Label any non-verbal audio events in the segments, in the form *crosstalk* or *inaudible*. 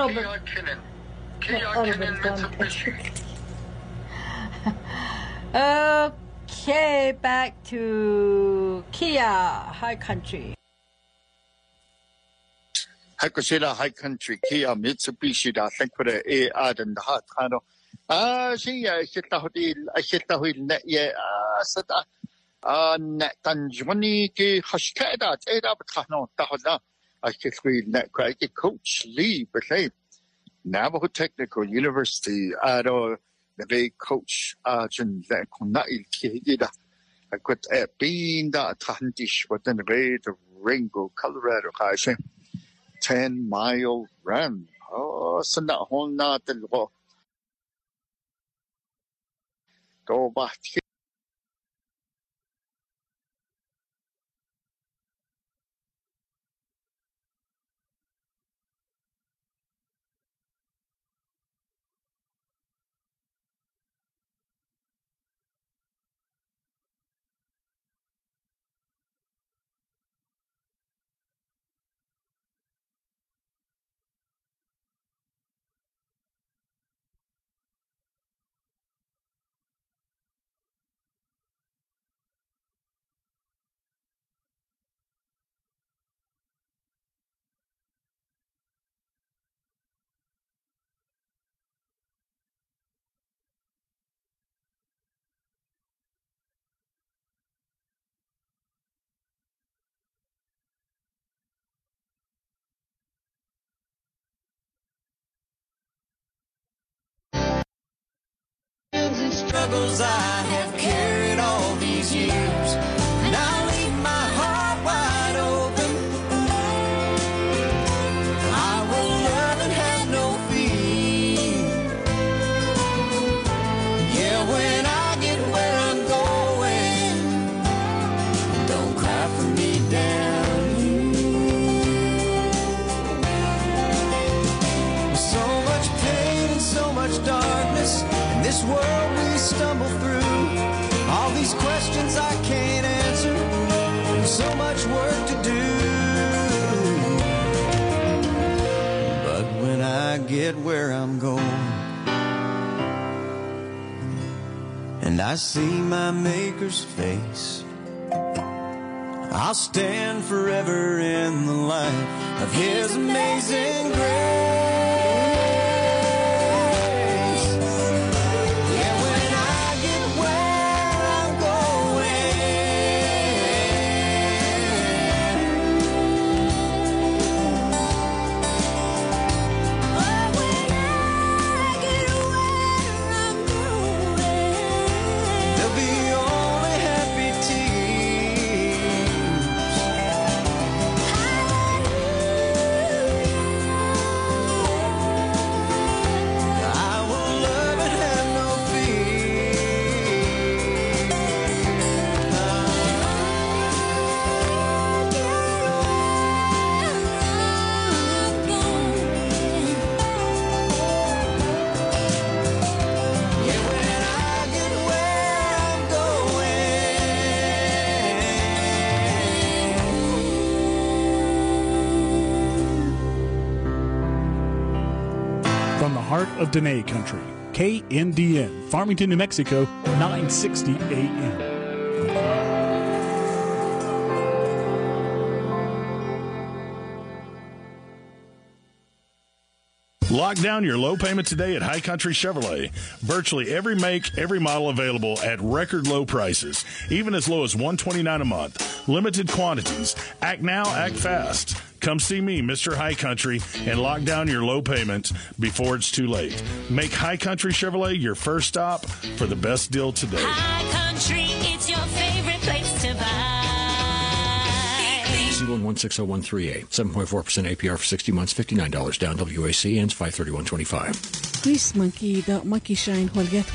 Auto. Kia Kinen. Kia Auto Kinen Mitsubishi. Okay, back to Kia High Country. Hakosila High Country Kia Mitsubishi da thankfara e adan da hat kano. Ah, si ya shita hodi shita hui net ye ah sada ah net tanjwani ki hashka da te kwa coach Lee but Navajo Technical University aro the bay coach arjun le kona il ki da. I got a bean da tandish within the bay to Ringo, Colorado. Say. 10 mile run. Oh, sa na hon natin ko. To ba struggles I have carried all these years. Where I'm going, and I see my Maker's face. I'll stand forever in the light of His amazing grace. Of Dene country, KNDN, Farmington, New Mexico, 960 AM. Lock down your low payment today at High Country Chevrolet. Virtually every make, every model available at record low prices, even as low as 129 a month. Limited quantities. Act now, act fast. Come see me, Mr. High Country, and lock down your low payments before it's too late. Make High Country Chevrolet your first stop for the best deal today. High country, it's your favorite place to buy. C1160138. 7.4% APR for 60 months, $59 down. WAC ends 531.25. Grease Monkey, the Monkey Shine Holget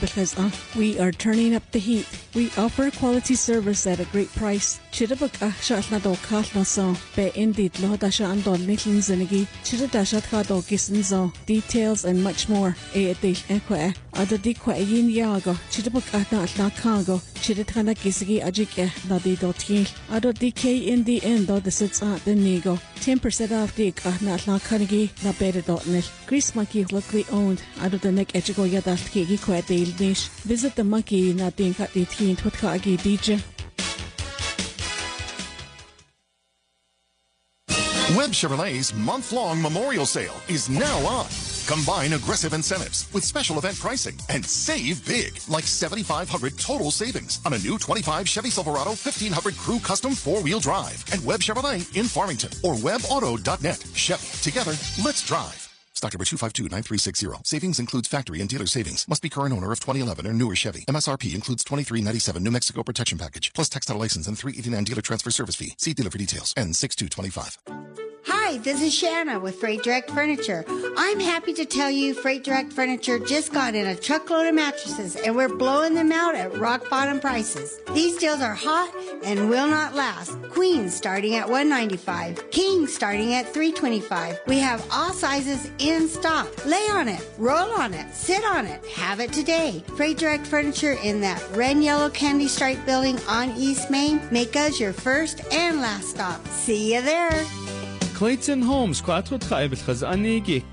because uh, we are turning up the heat. We offer quality service at a great price. Chirabuk ah do kalt na be indeed lo da sha andol nitlin zinigi. Chira da shat do gisin zo. Details and much more. E de ekwe. Ada di kwa yin yago. Chirabuk ah na atla kago. Chira tana gisigi ajike na di do tiin. Ada DK in the end do the sits at the nigo. 10% off dik ah na atla kanigi na better dot nil. Grease Monkey locally owned. Ada the neck echigo yadalt kegi kwa deil. Visit the monkey na din kat di tiin twatka agi DJ. Webb Chevrolet's month-long memorial sale is now on. Combine aggressive incentives with special event pricing and save big, like 7,500 total savings on a new 25 Chevy Silverado 1500 Crew Custom four-wheel drive at Webb Chevrolet in Farmington or webauto.net. Chevy, together, let's drive. Stock number 2529360. Savings includes factory and dealer savings. Must be current owner of 2011 or newer Chevy. MSRP includes 2397 New Mexico protection package plus textile license and 389 dealer transfer service fee. See dealer for details. And 6225. Hi, this is Shanna with Freight Direct Furniture. I'm happy to tell you Freight Direct Furniture just got in a truckload of mattresses and we're blowing them out at rock bottom prices. These deals are hot and will not last. Queens starting at 195, Kings starting at 325. We have all sizes in stock. Lay on it, roll on it, sit on it, have it today. Freight Direct Furniture in that red and yellow candy stripe building on East Main. Make us your first and last stop. See you there. Clayton Homes quattro treibt khaz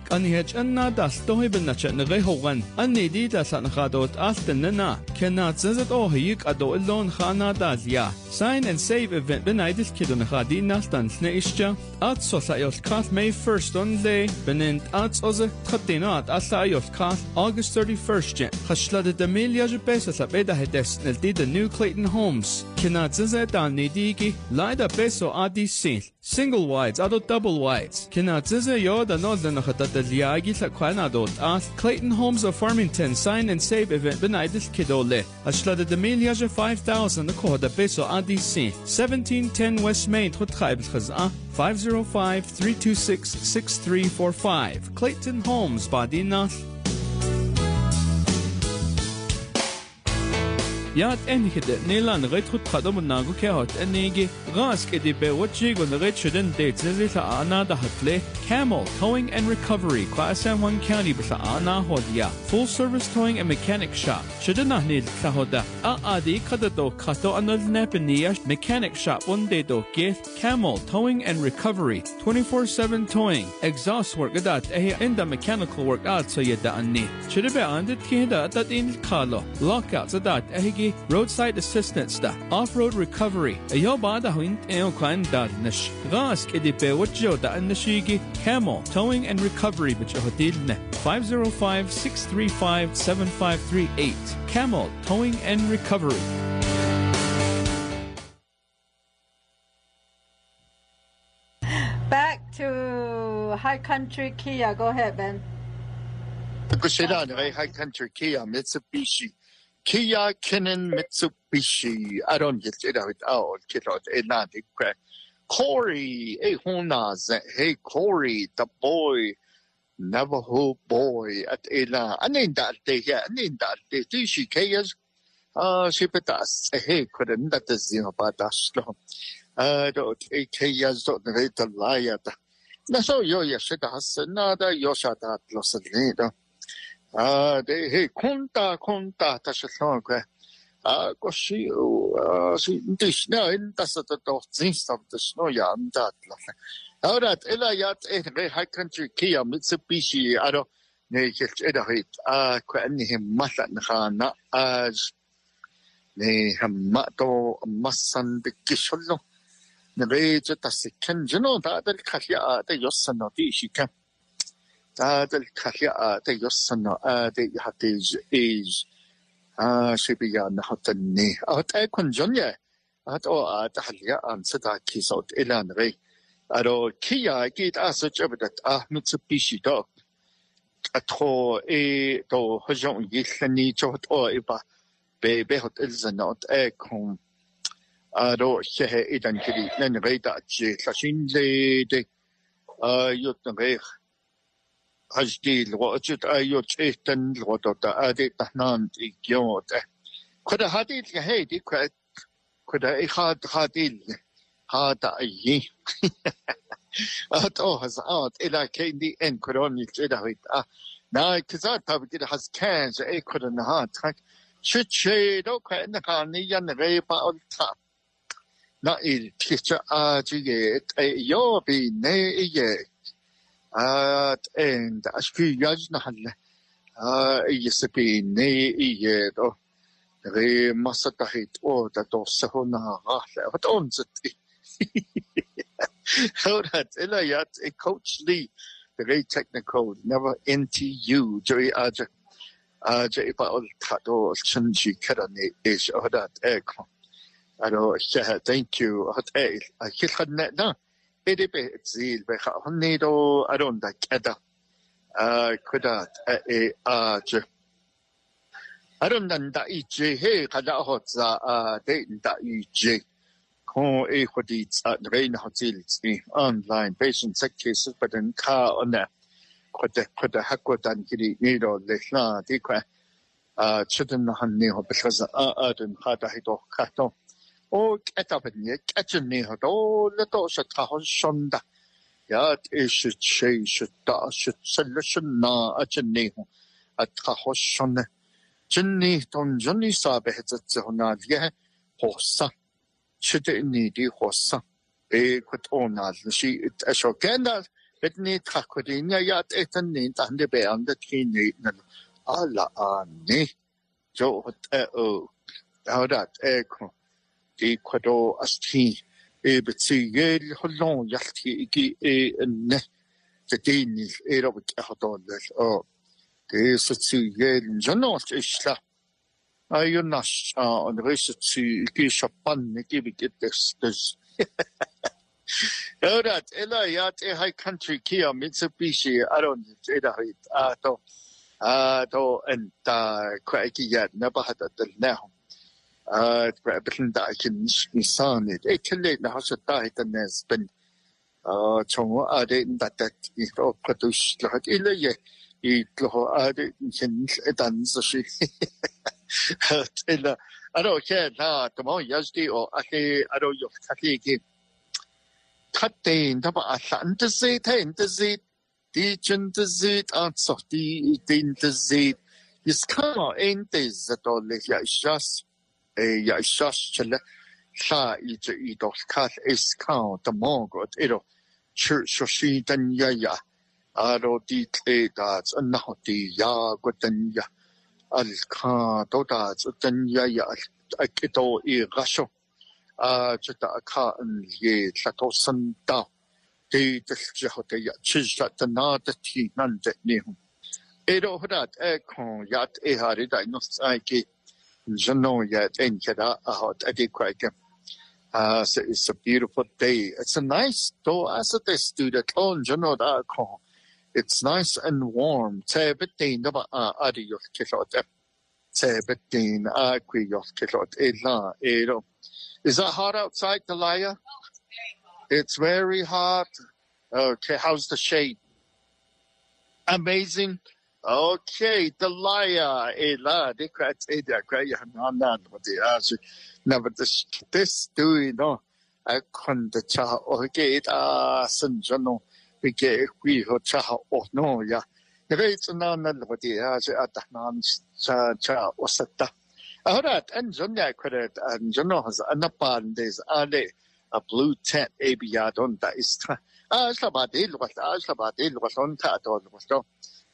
anigi ani hech anna das dohi bin nach ne ge hogan anni di das an khadot aften na kenna zezet o hik ado illon khana das ya sign and save event bin idis kidon khadi nastan sne ischa at so sa yos May 1st on day benent at oze khatinat asa yos kath August 31st khashlad de milia je pesa sa beda di the new Clayton Homes kenna zezet laida peso adi sin single wides ado double wides. Kina tize yo da no da nakata da liagi sa kwana dot as Clayton Homes of Farmington sign and save event benaitis kidole. Ashla de Demilia 5000 the koda peso ADC 1710 West Main trotreib khaz'a 505-326-6345 Clayton Homes Badina Yat enhide nilan ret khut khadam nago ke hot enigi gas ke di be watchi gon ret shuden date zizi ana da hatle Camel Towing and Recovery Class M1 County basa ana hodia Full Service Towing and Mechanic Shop Shuden nahnil sa hoda a adi Kadado kato anal nepenia Mechanic Shop one day do gift Camel Towing and Recovery 24/7 towing exhaust work adat eh inda mechanical work out so yada anni Shudebe andit kihda atat in kalo lockouts adat roadside assistance da, off-road recovery, e jo bada huin eo klein da nish. Gas idi be wajjo da nishigi, camel, towing and recovery bich hodilne. 505-635-7538. Camel, towing and recovery. Back to High Country Kia. Go ahead, Ben. Kushida, High Country Kia, Mitsubishi. Kia Canon Mitsubishi. I don't get it out. Oh, get out. Atlantic crack. Corey, hey, Honas, hey, Corey, the boy, Navajo boy at Ela. Anin dati ya, anin dati. Di si kayas, ah, si patas, hey, kudan datas yung patas lo. Ah, do, eh, kayas do, narita 아, 네, 헤, 콘다, 콘다, 다시 성악해. 아, 것이, 어, 근데 신나, 엔다서도 또, 진스탑도 신호야, 안다, Ahora, él allá es re hakan Turquía, Mitsubishi, aro, ne hilch era hit, a kwen him matan hana, as, ne him mato masan de kisholo, ne re jeta se kenjino, da del kalia, de yosano, di shikan. Ken, da, del, kahya, de, yosano, ah, de, hati, is, ah, shibiya, na, hotani, ah, te, kun, jonye, at, o, ah, dahalya, an, sada, kisot, ilan, re, aro kia git asa jabadat ah mitsubishi do atro e do hojon yillani jot o iba be be hot ilzanot e kon aro shehe idan kiri nen reida je sashin le de. A yot re hajdi lo chut ayot etan lo to ta ade tahnan i gyot kwada hadi ga hey di kwad kwada i had hadi hada yi *laughs* at oh has out ila kein di en koroni chida hit ah na kizat tabdi has cans e kwada na at and ashku yaj na halle a yesipi ne ye do re masata hit o da do sa ho na ha wat on zit how that ila yat a coach lee the very technical never NTU joy aja aja ipa ol tato chinji kera ne is o that e ko aro thank you hat e a khil net na edi be zil be kha honni do aron da keda. A kuda e a je. Aron dan da i je. He kada ho za a de da i je. Ko e khodi tsa rein ho zil tsi. Online patient sick cases but in ka on that kuda kuda hakko dan kiri ni do le na di kwa. A chuden han ne ho because a a den khada hi og katapenje katsenni hodolle toset kahonsonda yaat isit seisit taasit sellusenna atsenni hu at kahossonne tinni tonjoni saabehetsatse hunaalge hossa chitni di hossa e kutonaal si it asokendal etni trakodinya yaat etanni tande beandet kinni nan alla anni jo hot e o Haudat ekon. Эквадор астри эбцигэл холлон ялти ики энэ тэтэни эробик ахотоолл о тэсцигэл жаноолч ишла аюннас а онрисци ики шаппан ики бигэтэс тэс Өрөөд эла яат э хай кантри киа Mitsubishi арон эдахит а то а то эн та кваки яат набахат атэлнахум а бэлэн да чин нисан э кэнэ на хасо та хитэн спен а чонго а дэ датат их опкатуш лхат илэ и тлхо а дэ чин э, дан со ши *laughs* тэлэ аро хэ на томо яжди о ахи аро ё хати ки хаттэн таба аллан дэсэ тэн дэсэ ди чин дэсэ ацох ди дэн дэсэ Ис кама эн дэсэ долэ я шас se di chen de se a so di din de se Is kama ein des at o le ya just e ya shas chile sa i te i dos kat es ka te mongot ero chur so si dan ya ya aro di tle da an na di ya go dan ya al ka do da dan ya ya a kito i rasho a chita ka an ye la to san da de de je ho de ya chi sa ta na de ti nan de ni ero hodat e kon yat e hari da no sai ki Uh, so it's a beautiful day. It's a nice though as it is to the ko. It's nice and warm. Te bitin da ba ah, adi yok kilot. Eh. Te bitin a qui yok kilot. Ila eh, ero. Is that hot outside, Delia? It's very hot. Okay, how's the shade? Amazing. Okay, Delia, ela, de krat e de kra ya na na no de as na but this this do no a kon de cha o ke ta san jono bi ke kwi ho cha o no ya re na na no de as a ta na cha cha o sa ta. Ahora en jon ya credit en jono has anapan des ale a blue tent abia don da is ah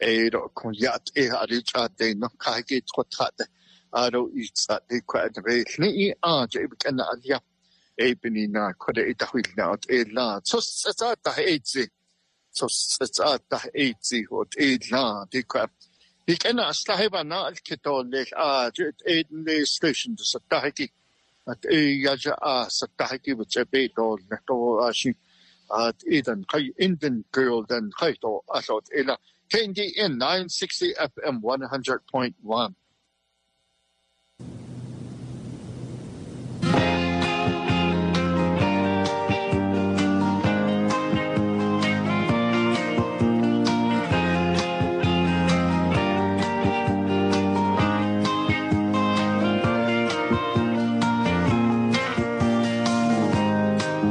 ero kunjat e harichate no kagi tkotate aro itsate kwadre ni aje bikana alia. Ebinina kore itahilna ot ela sos sata heitsi sos sata heitsi ot ela dikwa ikena astaheba na alkitole aje edne station to satahiki. At e yaja a satahiki bitsebe dol to ashi. At edan kai inden girl dan kai to asot ela KNDN 960 FM 100.1.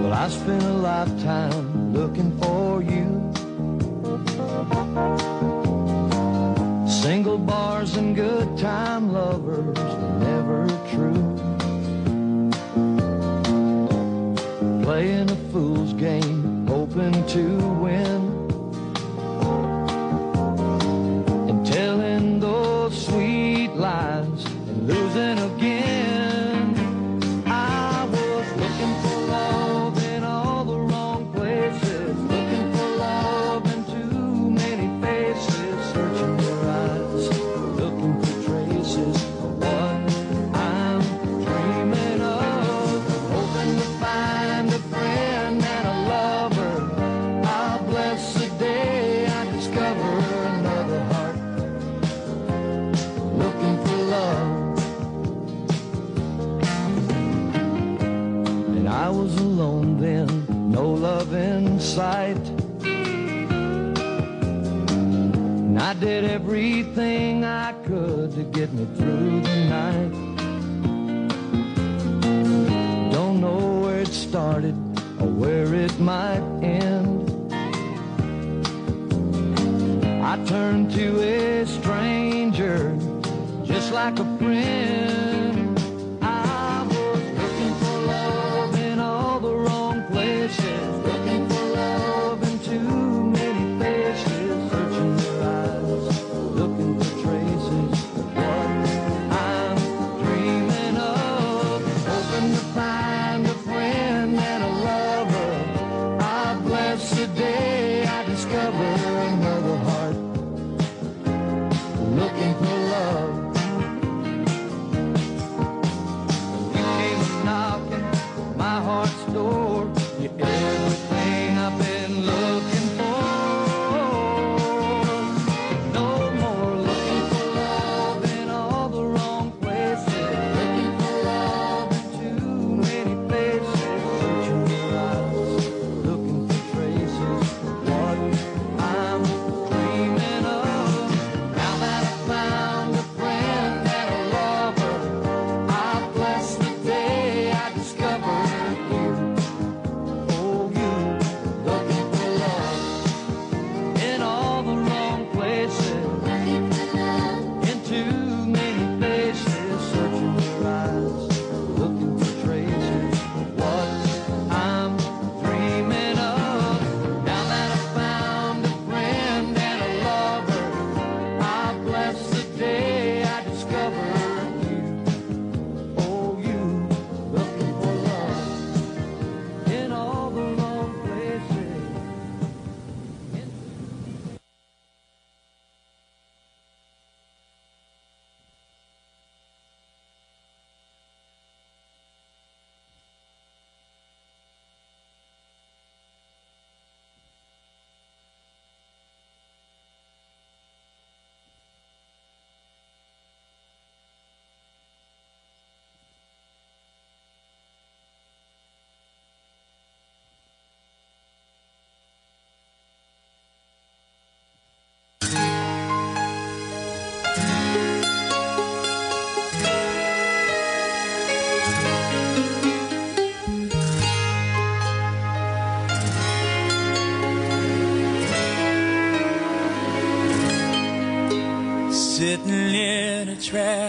Well, I spent a lifetime you did everything I could to get me through the night. Don't know where it started or where it might end. I turned to a stranger just like a friend.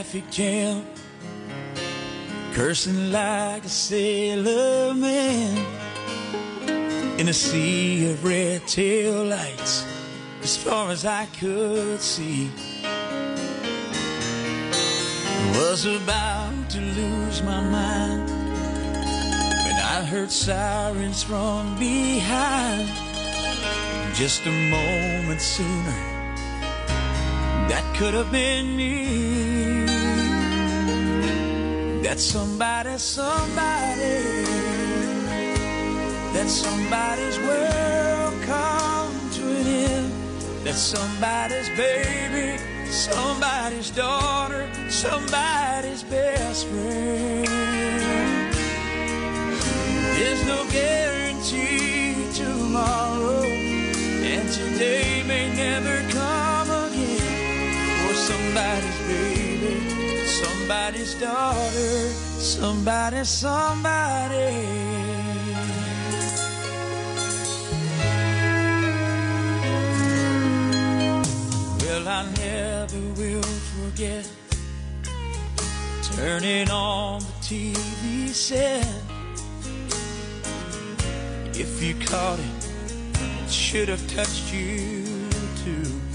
traffic jam, cursing like a sailor man in a sea of red tail lights as far as I could see. I was about to lose my mind when I heard sirens from behind. Just a moment sooner, that could have been me. That somebody, somebody. That somebody's world come to an end. That somebody's baby, somebody's daughter, somebody's best friend. There's no guarantee tomorrow, and today may never come again. For somebody's baby, somebody's daughter, somebody, somebody. Well, I never will forget turning on the TV set. If you caught it, it should have touched you too.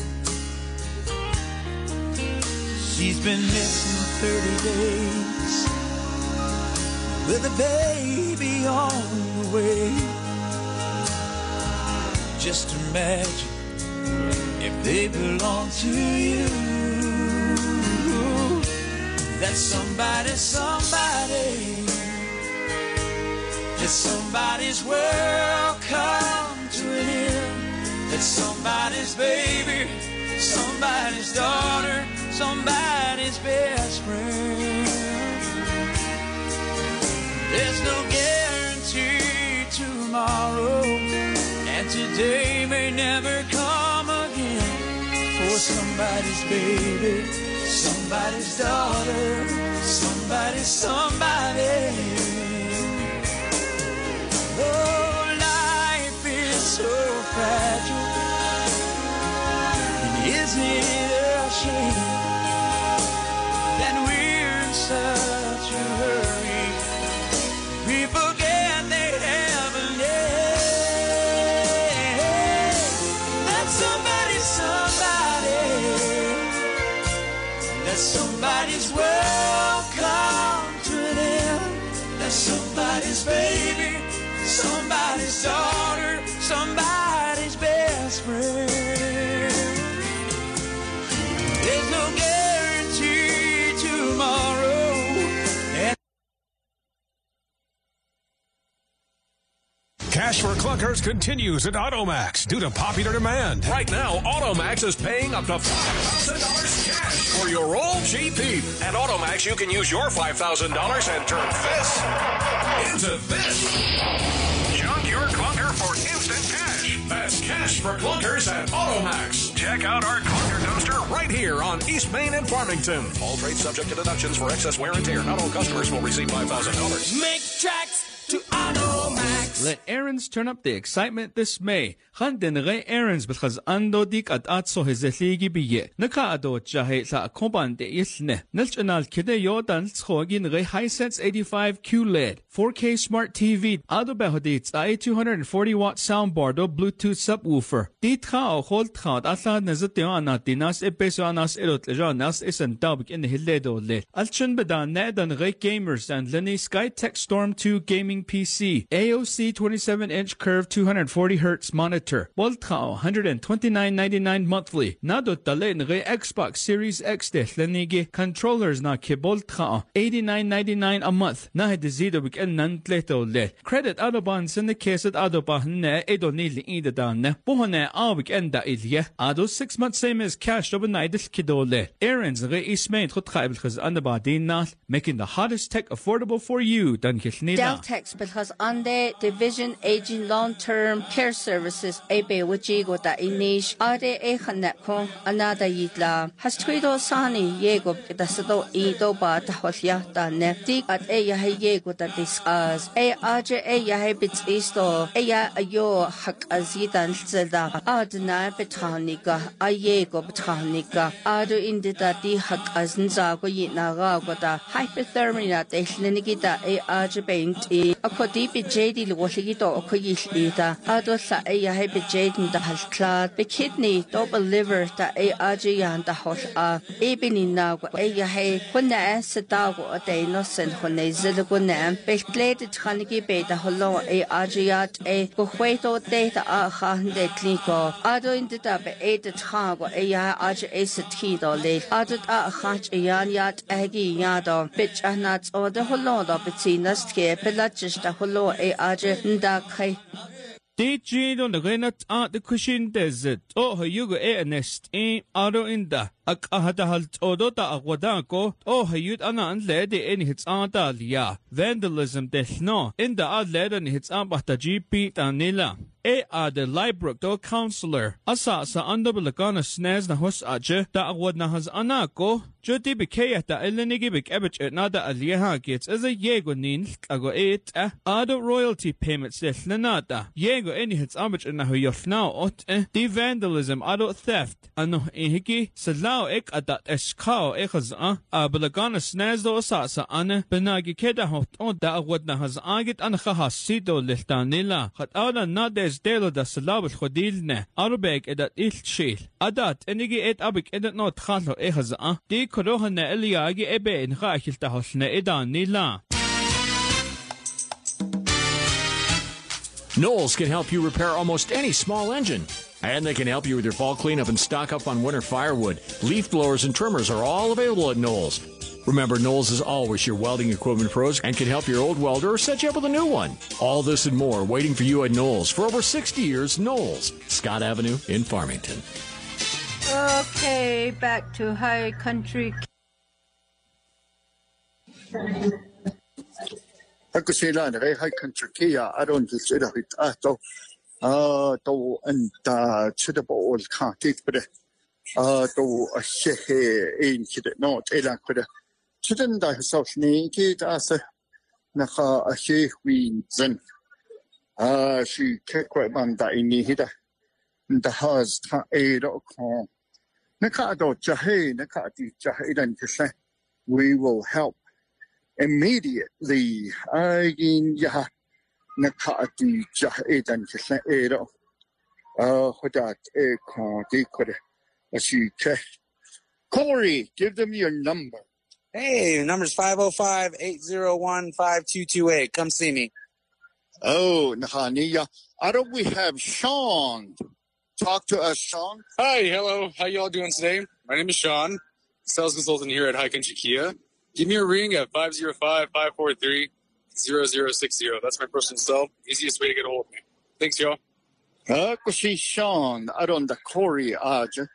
She's been missing 30 days with a baby on the way. Just imagine if they belong to you. That somebody, somebody, that somebody's world come to an end. That somebody's baby, somebody's daughter, somebody's best friend. There's no guarantee tomorrow, and today may never come again. For somebody's baby, somebody's daughter, somebody, somebody. Oh, life is so fragile. Isn't it a shame daughter, somebody's best friend. There's no guarantee tomorrow. And Cash for clunkers continues at Automax due to popular demand. Right now, Automax is paying up to $5,000 cash for your old GP. At Automax, you can use your $5,000 and turn this into this. That's cash for clunkers at Automax. Check out our clunker dumpster right here on East Main and Farmington. All trades subject to deductions for excess wear and tear. Not all customers will receive $5,000. make tracks to Automax. Let Aaron's turn up the excitement this May. Handen re Aaron's because ando dik at atso hezeligi biye. Naka ado jahe sa akoban de isne. Nilch anal kide yodan tschogin re Hisense 85 QLED. 4K Smart TV. Ado behodits a 240 watt soundbar do Bluetooth subwoofer. Dit ga o hold gaat atla nezet yo anat dinas epeso anas elot lejo nas isen dabik in hilledo le. Alchun bedan nedan re gamers and Lenny Skytech Storm 2 gaming PC. AOC 27 inch curved 240 hertz monitor. Boltao 129.99 monthly. Nado tale re Xbox Series X de lenige controllers na ke boltao 89.99 a month. Na he dizido bik en nan le. Credit Adoban at Adoba ne edo nil ida dan. Bohone awik enda ilye. Ado 6 months same as cash overnight kido le. Aaron's re ismain khut khaibel khaz andaba din na making the hottest tech affordable for you. Dan kilnida. Deltex because the division aging long term care services ebe waji go da inish ade e khanet ko anada yitla has twido sani yego da sado i do ba ta hosya da ne tik at e ya yego da discuss e aje e ya he bit isto e ya ayo hak azidan zelda adna betanika a yego betanika ado indita di hak azn za go yina ga go da hypothermia de hlenigita e aje paint e akodi bejedi lwalligi do akoyi lida ado sa ya hay bejedi da halklad be kidney do liver da ay aji yan da hol a ebini na go ay hay kunna sa da go de no sen khone zel go na be kled thanigi be da holo ay aji yat ay go khweto de da a khan de kliko ado in da be e de than go ay aji ay sa ti do le ado a khan yan yat agi yado bitch anats o de holo do betinas ke pelat したフォローエアジェンダー会 DJ don renat a de kushin dezet o ha yugo e nest e aro inda ak ahada halt odo ta agwada ko o ha yut ana an le de en hits a da lia vandalism de no. Inda ad le de hits a ba ta gp ta nila e a de librook do counselor asa sa ando blakana snes na hos aje ta agwada has ana ko bikeya ta ilinigi bik ebich et nada aliyaha gets as a yego nin ago et eh. Ado royalty payments deshnanata. Yego any hits ambich na hu yofnao ot eh. Di vandalism ado theft. Ano ihiki salao ek adat eskao ekhaz ah. A bilagana snaz do asa sa ane. Benagi keda hot on da agwad na has agit an khahasido lihtanila. Khat awna na des delo da salab الخديلنا أربك إدات إلتشيل أدات إنجي إد أبك إدات نوت خالو إخز أه دي كروهنا إلياجي إبي إن خاكل تهوشنا إدان نيلا Knowles can help you repair almost any small engine. And they can help you with your fall cleanup and stock up on winter firewood. Leaf blowers and trimmers are all available at Knowles. Remember, Knowles is always your welding equipment pros and can help your old welder or set you up with a new one. All this and more waiting for you at Knowles. For over 60 years, Knowles, Scott Avenue in Farmington. Okay, back to High Country. Ako sila na high country kia aron di sila hit ato ah to anta chida po ol ka tit pare ah to a shehe in chida no tela pare chida nda so ni ki ta sa na ka a she win zen ah shi ke kwa man da ini hida nda has ta e ro ko we will help immediately. Agin ya nakati jah edan kisa ero hodat ah, kon di kore ashi ke Corey give them your number Hey, number's 505 801 5228. Come see me. oh nahaniya I don't we have Sean talk to us Sean Hi, hello. How y'all doing today? My name is Sean, sales consultant here at High Country Kia. Give me a ring at 505-543-0060. That's my personal cell. Easiest way to get a hold of me. Thanks, y'all. Ako si Sean aron da Corey aja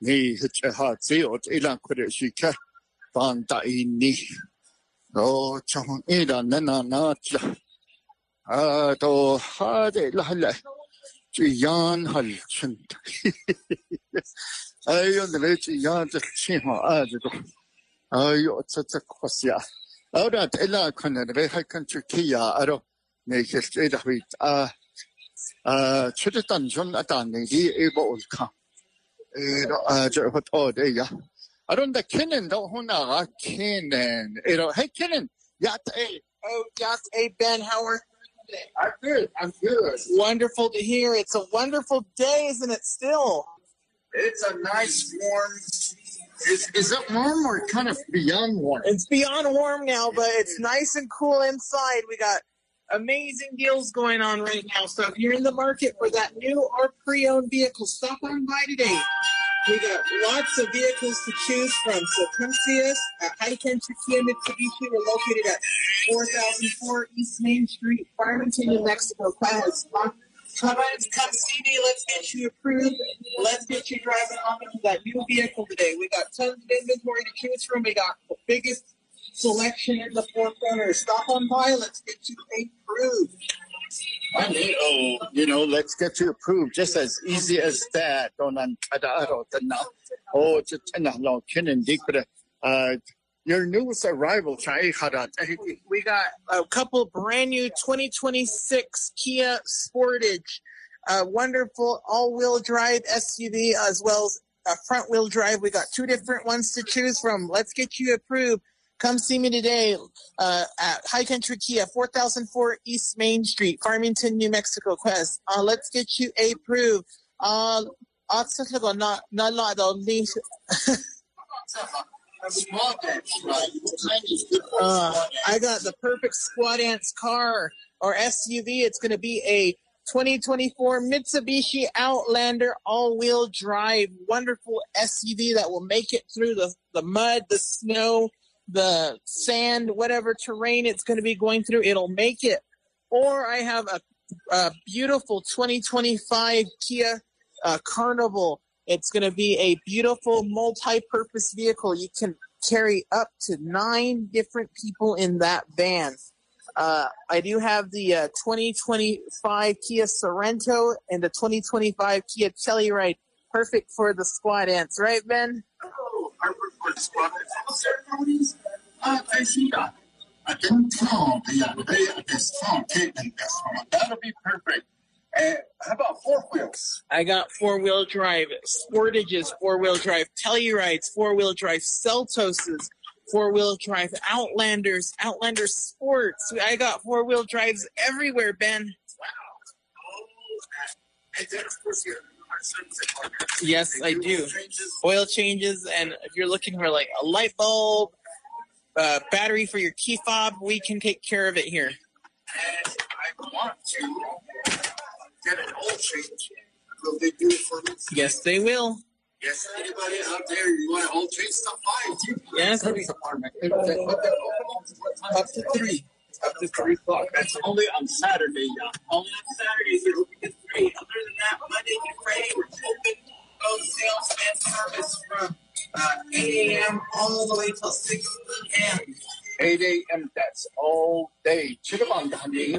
ni hit ha ziot ilan kore si ke van da ini oh, o chong ila nana na tla a to ha de la la chi yan hal chen ayo de chi yan de aja to ayo tsa tsa kwasya ahora ila kone de ha kan Turkiya aro ne ke ida wit a Uh, chute tan jon atan ni di e bo ul ka. E ro a je hot o de ya. Aron da kinen do hona ga kinen. E ro hey kinen. Yat e. Oh, yes. Hey, Ben, how are you? I'm good. I'm good. Wonderful to hear. It's a wonderful day, isn't it still? It's a nice warm. Is is it warm or kind of beyond warm? It's beyond warm now, but it's nice and cool inside. We got amazing deals going on right now. So if you're in the market for that new or pre-owned vehicle, stop on by today. We got lots of vehicles to choose from. So come see us at High Country Kia Mitsubishi. We're located at 4004 East Main Street, Farmington, New Mexico. Come on, come see me. Let's get you approved. Let's get you driving off into that new vehicle today. We got tons of inventory to choose from. We got the biggest selection in the four corners. Stop on by. Let's get you approved. Oh, you know, let's get you approved just as easy as that. Oh. Uh, your newest arrival. We got a couple brand new 2026 Kia Sportage, a wonderful all-wheel drive SUV as well as a front-wheel drive. We got two different ones to choose from. Let's get you approved. Come see me today uh, at High Country Kia, 4004 East Main Street, Farmington, New Mexico. Quest. Uh, let's get you approved. Uh, not not *laughs* uh, I got the perfect squaw dance car or SUV. It's going to be a 2024 Mitsubishi Outlander all-wheel drive, wonderful SUV that will make it through the, the mud, the snow, the sand, whatever terrain it's going to be going through. It'll make it. Or I have a, a beautiful 2025 Kia uh, Carnival. It's going to be a beautiful multi-purpose vehicle. You can carry up to nine different people in that van. Uh, I do have the uh, 2025 Kia Sorento and the 2025 Kia Telluride. Perfect for the squaw dance, right, Ben? Oh, I work for the squaw dance ceremonies. Uh, I. I can tell the other day at this time, taking this one. That'll be perfect. And how about four wheels? I got four wheel drive Sportages, four wheel drive Tellurides, four wheel drive Seltoses, four wheel drive Outlanders, Outlander Sports. I got four wheel drives everywhere, Ben. Wow. And then, of course, your our sons and partners. Yes, I do oil changes. And if you're looking for like a light bulb, uh, battery for your key fob, we can take care of it here. And I want to get an oil change. Will they do it for me? Yes, they will. Yes, anybody out there, you want to oil change stuff? Fine. Yes. Service department. If they- if they're open Up to three. Up to three o'clock. That's only on Saturday, yeah. Only on Saturdays, open to three. Other than that, Monday through Friday, we're open. Both sales and service from uh, 8 a.m. all the way till 6 p.m. 8 a.m. That's all day. Chirabang, honey.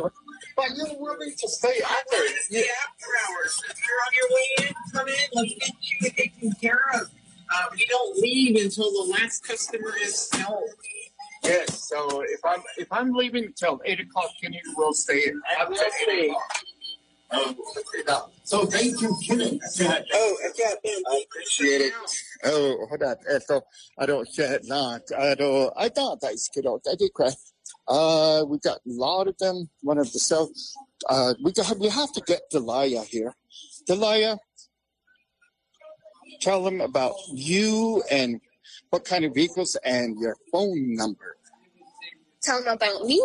But you're willing to stay out there. It's the after hours. If you're on your way in, come in. Let's get you taken care of. Uh, we don't leave until the last customer is out. Yes, so if I'm if I'm leaving till eight o'clock, Kenny will stay up to eight o'clock. Oh, so thank you, Kenny. Oh, okay, Ben. I appreciate it. Oh, hold on. Eto, I don't share not. I don't. I thought that's good. I did cry. Uh, we got a lot of them. One of the self. Uh, we got. We have to get Delia here. Delia, tell them about you and what kind of vehicles and your phone number. Tell them about me.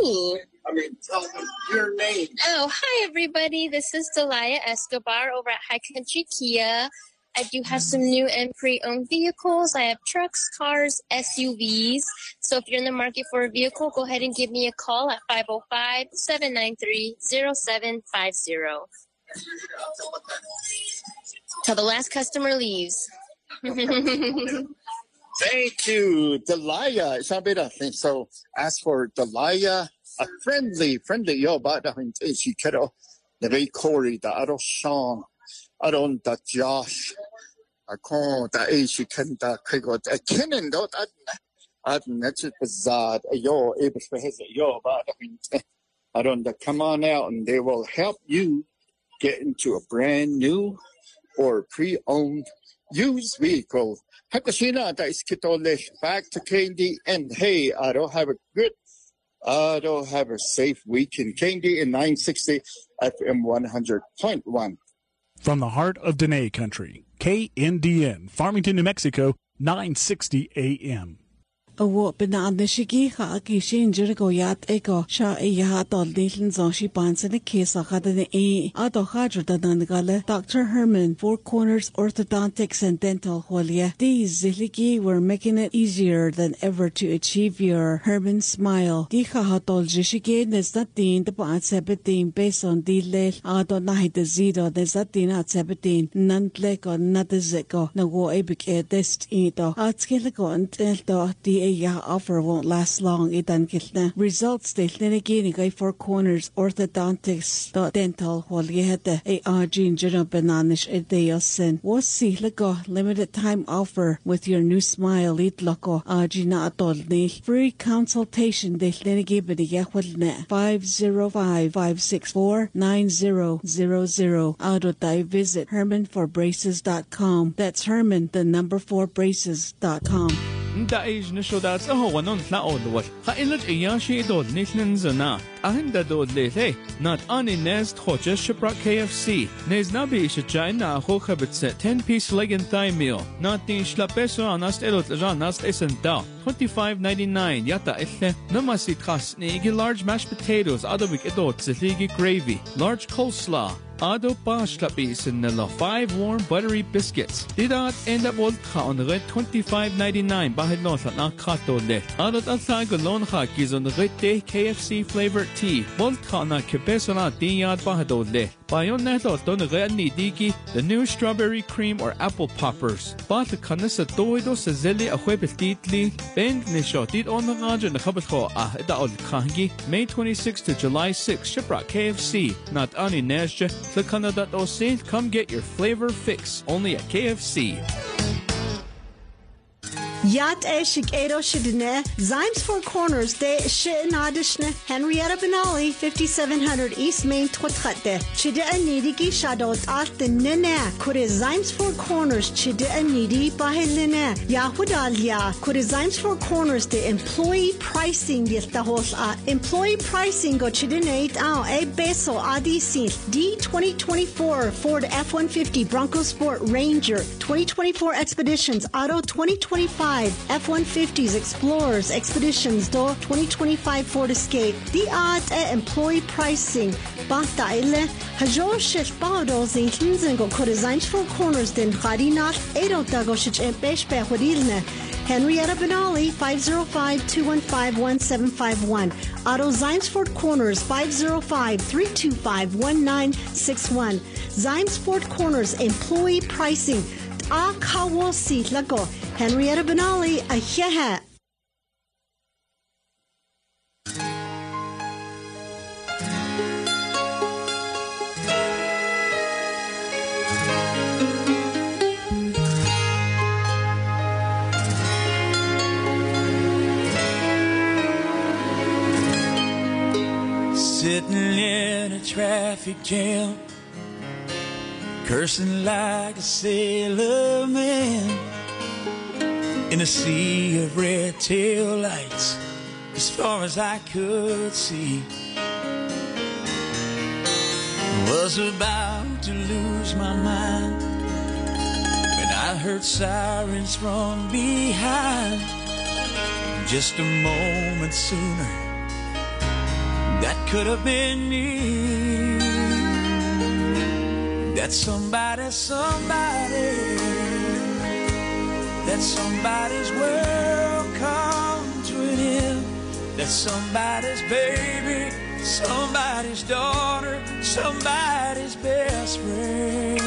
I mean, tell them your name. Oh, hi everybody. This is Delia Escobar over at High Country Kia. I do have some new and pre-owned vehicles. I have trucks, cars, SUVs. So if you're in the market for a vehicle, go ahead and give me a call at 505-793-0750. Till the last customer leaves. *laughs* Thank you, Delia. It's Sabi natin. So, as for Delia, a friendly, friendly yo ba namin si Kero, the Ray Corey, the Aro Sean, Aron the Josh, ako da e si Kenda Krigo, the Kenan do that at Netchit Bazad, yo, Abus Behez, yo ba namin Aron the come on out and they will help you get into a brand new or pre-owned used vehicle. Hakashina da iskitole back to Candy and hey, I don't have a good I don't have a safe weekend. Candy in 960 FM 100.1. From the heart of Dene country, KNDN, Farmington, New Mexico, 960 AM. Awo binaan na shigi ha aki shin jirigo yat ego sha e ya dol nilin zon shi bansa na kesa kada na e. Dr. Herman Four Corners Orthodontics and Dental Holia these ziligi were making it easier than ever to achieve your Herman smile. Di ha ha dol jishigi nes na din da ba sebetin based on di le. Ado na hi da zido nes na din at sebetin nan lego na da ziko na wo e dest i do. At skele go and do di ya offer won't last long i dan gilna. Results de llun gini gai Four Corners Orthodontics dental wal yehede e arjin jina bananish e de sin. Was si go limited time offer with your new smile it loko arjina atol ni. Free consultation de llun gibe de yehwal ne. 505-564-9000 out of die visit hermanforbraces.com. That's Herman the number four braces.com. Da'iġ nixudar saħu għanon tlaqo dwar. Ħa il-ġija xie dodni t-ninżina. Aħinda dodli tej, nat għani nes tħoċa xibra KFC. Nezna biex ċajn naħu xabitse 10-piece leg and thigh meal. Nat tinx la peso għanast ilut ġanast isinta. 25.99 jata ille. Nama si tħasni ne, large mashed potatoes għadobik idot siligi gravy. Large coleslaw. Ado Bosch lapis in the five warm buttery biscuits. Didat end up old ka on red 25.99 bahid north at nakato le. Ado at lon ha giz red day KFC flavored tea. Bold ka na kebesona diyad bahado le. Bayon neto don the red ni diki the new strawberry cream or apple poppers. Bat kanisa doido se zeli a huebet titli. Bend nisho dit on the raja na kabatho ah ida old kangi. May 26 to July 6 Shiprock KFC. Not ani nesja. The .oc. Come get your flavor fix only at KFC. Yat e shigero shidine, Zimes Four Corners de shidinadishne, Henrietta Benali, 5700 East Main Twatkhate, Chide anidiki shadot at the nene, kure Zimes Four Corners, Chide anidi bahiline, Yahudalia, kure Zimes Four Corners de employee pricing yestahos a. Employee pricing go chidinate ao e beso adisi, D 2024 Ford F-150 Bronco Sport Ranger, 2024 Expeditions, Auto 2025 F-150s, Explorers, Expeditions, Do 2025 Ford Escape. The odds at employee pricing. Bata ile hajo shit bado zin kinzen go kore zains four corners den khadinat edo dago shich en besh be hodilne. Henrietta Benali, 505-215-1751. Otto Zimesford Corners, 505-325-1961. Zimesford Corners, employee pricing. A kawasi lago. Henrietta Benali, a heha. Sitting in a traffic jam, cursing like a sailor man in a sea of red tail lights as far as I could see. Was about to lose my mind when I heard sirens from behind. Just a moment sooner, that could have been me. That somebody, somebody, that somebody's world come to an end. That somebody's baby, somebody's daughter, somebody's best friend.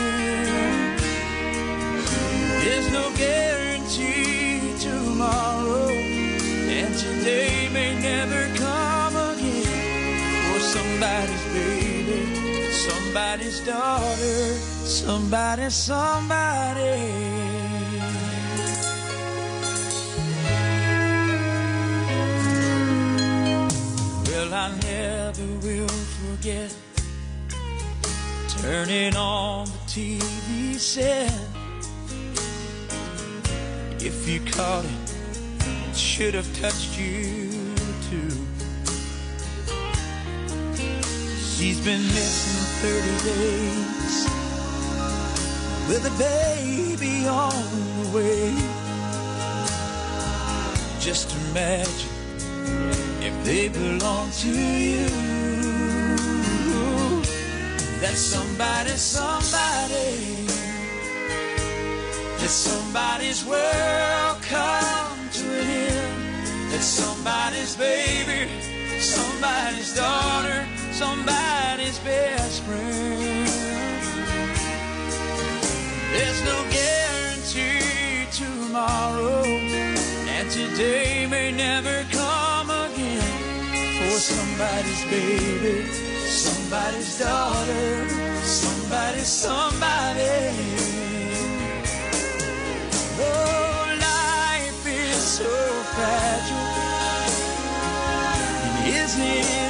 There's no guarantee tomorrow, and today may never come again. For somebody's baby, somebody's daughter, somebody, somebody. I never will forget turning on the TV set. If you caught it, it should have touched you too. She's been missing 30 days with a baby on the way. Just imagine if they belong to you. That somebody, somebody, that somebody's world come to an end. That somebody's baby, somebody's daughter, somebody's best friend. There's no guarantee tomorrow, and today may never come somebody's baby, somebody's daughter, somebody, somebody. Oh, life is so fragile. Isn't it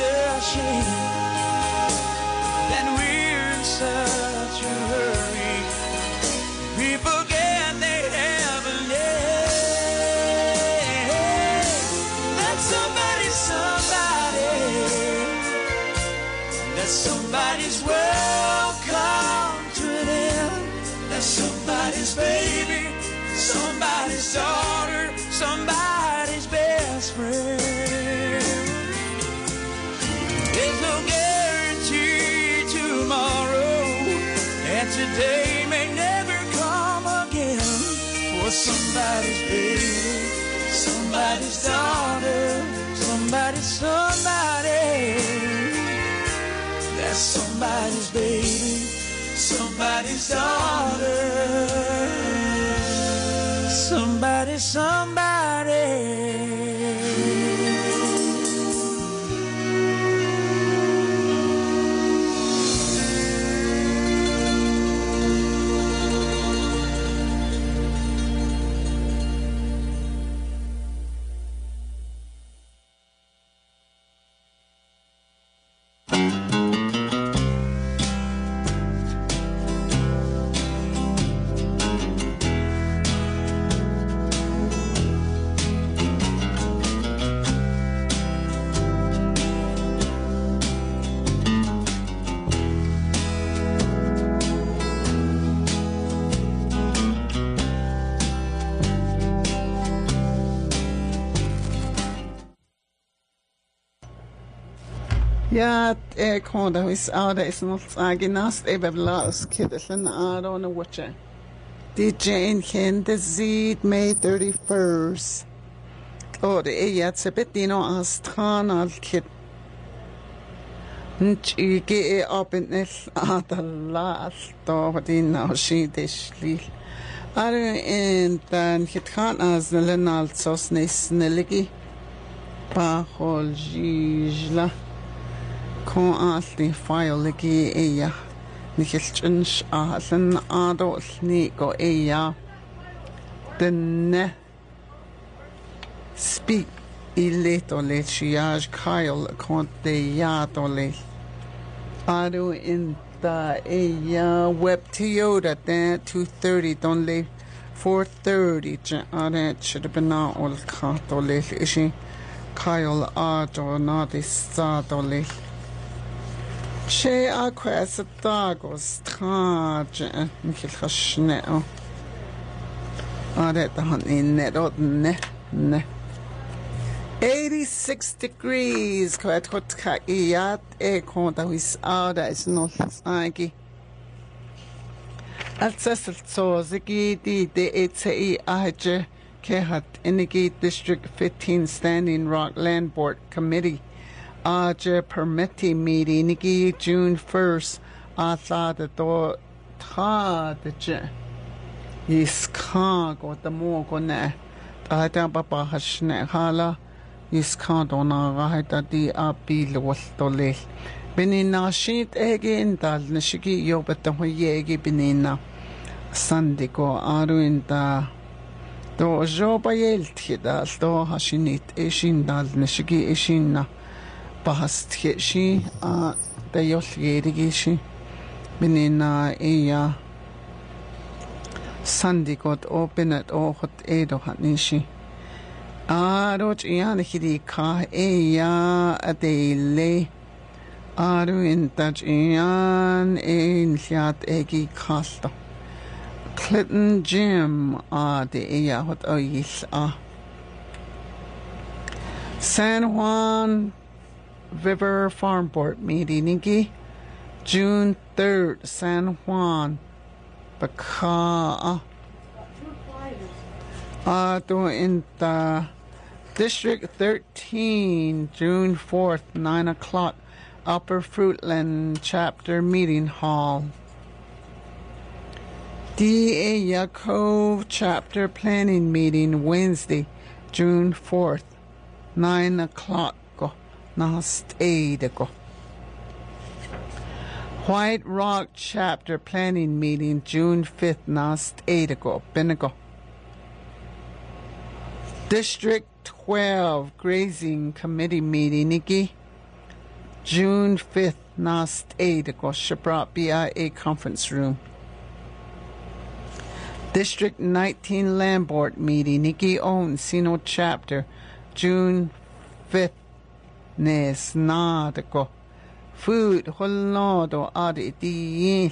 somebody's daughter, somebody's best friend. There's no guarantee tomorrow, and today may never come again. For somebody's baby, somebody's daughter, somebody, somebody. That's somebody's baby, somebody's daughter, somebody, somebody. Ja, eh, konda hos Ada is not aginast ebe blas kiddeln Ada on a watcha. DJ in Ken the Zed May 31st. Oh, the Eyat Sebetino Astran al kid. Nchige e opinel Ada la to din now she dishli. Are in dan hitkan as the lenal sos nis neligi. Pahol jijla. Alli ffailigi eia. Nichilchins allan adol ni go eia. Dynne. Speak i lit o lit siaj cael con de iad o lit. Aru in da eia web Toyota den 230 don lit 430 jan are should have been out ol cat o lit ishi. Cael ad o nadi sé a a dagos táide an chiilcha sne ó á ré a han í net ó ne ne. 86 degrees. Chuid chut cha iad é chun a huis áda is nó aigi. Al sesel tósigi di de ETI aide cehat inigi District 15 Standing Rock Land Board Committee आज permittimiri niki June 1st asad do tad iskan go the mo go ne ta ta pa pa hashne hala. Iskan do na ga ta di api lo to le benina shit egin dal nishiki yo betam ho yegi benina sandiko aruinta do joba yelt hidal do hashinit eshin dal nishiki eshinna si a beolgéirigé si bin na é sandi god ó binnet óchot édo hat ní si. Aróid íana chií cá é a dé lé áú in leat agi cásta. Clinton Jim a de é hot ó dhíil a. San Juan River Farm Board meeting June 3rd, San Juan, Baka. Uh, in the District 13, June 4th, 9 o'clock, Upper Fruitland Chapter Meeting Hall. DA Yakov Chapter Planning Meeting Wednesday, June 4th, 9 o'clock. Nastadego. White Rock Chapter Planning Meeting June 5th, Nast Nastadego, Benigo. District 12 Grazing Committee Meeting, Nikki. June 5th, Nast Nastadego, Shiprock BIA Conference Room. District 19 Land Board Meeting, Nikki Owen, Sino Chapter, June 5th, nes náda go food holnado ad iti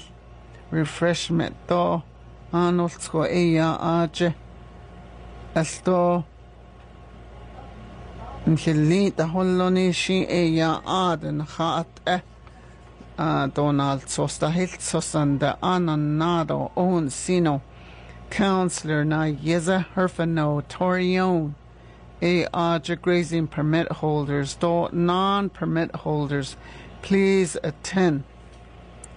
refreshment to anoltsko eya aje. Esto Nchilita holloni shi eya aden hat e Donald sosta hilt sosanda ananado on sino. Counselor na yeza herfano torion a aja grazing permit holders do non-permit holders please attend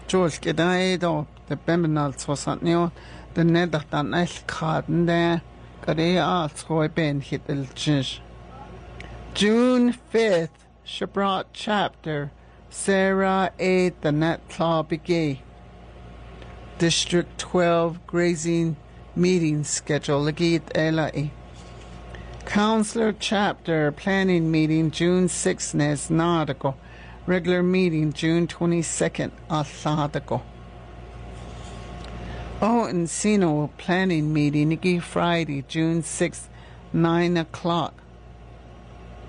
George gedai do the beminal sosantnio the nedatan el kaden de gare a skoi ben hit el chish June 5th, Shiprock chapter, Sarah A. the Net Begay. District 12 grazing meeting schedule, Lagit Elai. Counselor chapter planning meeting June 6th, Nes Nadago. Regular meeting June 22nd, Athadago. Oh, and Sino planning meeting, Nikki Friday, June 6th, 9 o'clock.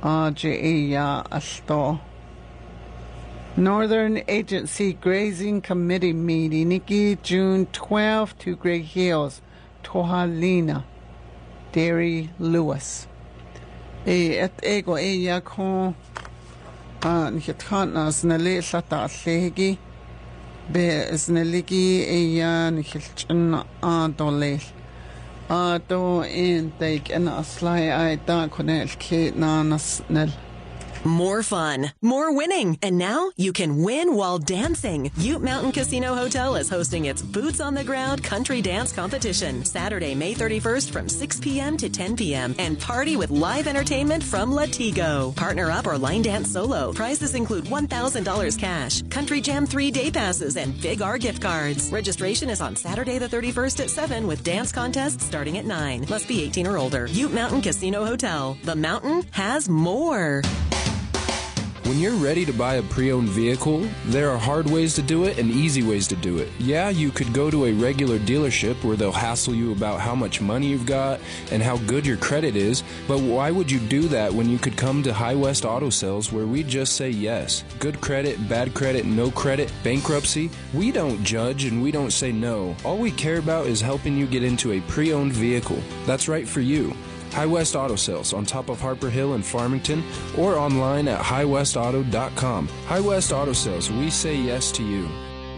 RJA Asto. Northern Agency Grazing Committee meeting, Nikki, June 12 to Grey Hills, Toadlena, Derry Lewis. E et ego e ya ko a ni khana snale sata legi be sneligi e ya ni khilchin a dole a do in take an aslai ai da konel ke na nasnel More fun, more winning, and now you can win while dancing. Ute Mountain Casino Hotel is hosting its Boots on the Ground Country Dance Competition Saturday, May 31st from 6 p.m. to 10 p.m. and party with live entertainment from Latigo. Partner up or line dance solo. Prizes include $1,000 cash, Country Jam 3 day passes, and Big R gift cards. Registration is on Saturday the 31st at 7 with dance contests starting at 9. Must be 18 or older. Ute Mountain Casino Hotel. The mountain has more. When you're ready to buy a pre owned vehicle, there are hard ways to do it and easy ways to do it. Yeah, you could go to a regular dealership where they'll hassle you about how much money you've got and how good your credit is, but why would you do that when you could come to High West Auto Sales where we just say yes? Good credit, bad credit, no credit, bankruptcy? We don't judge and we don't say no. All we care about is helping you get into a pre owned vehicle. That's right for you. High West Auto Sales on top of Harper Hill in Farmington or online at highwestauto.com. High West Auto Sales, we say yes to you.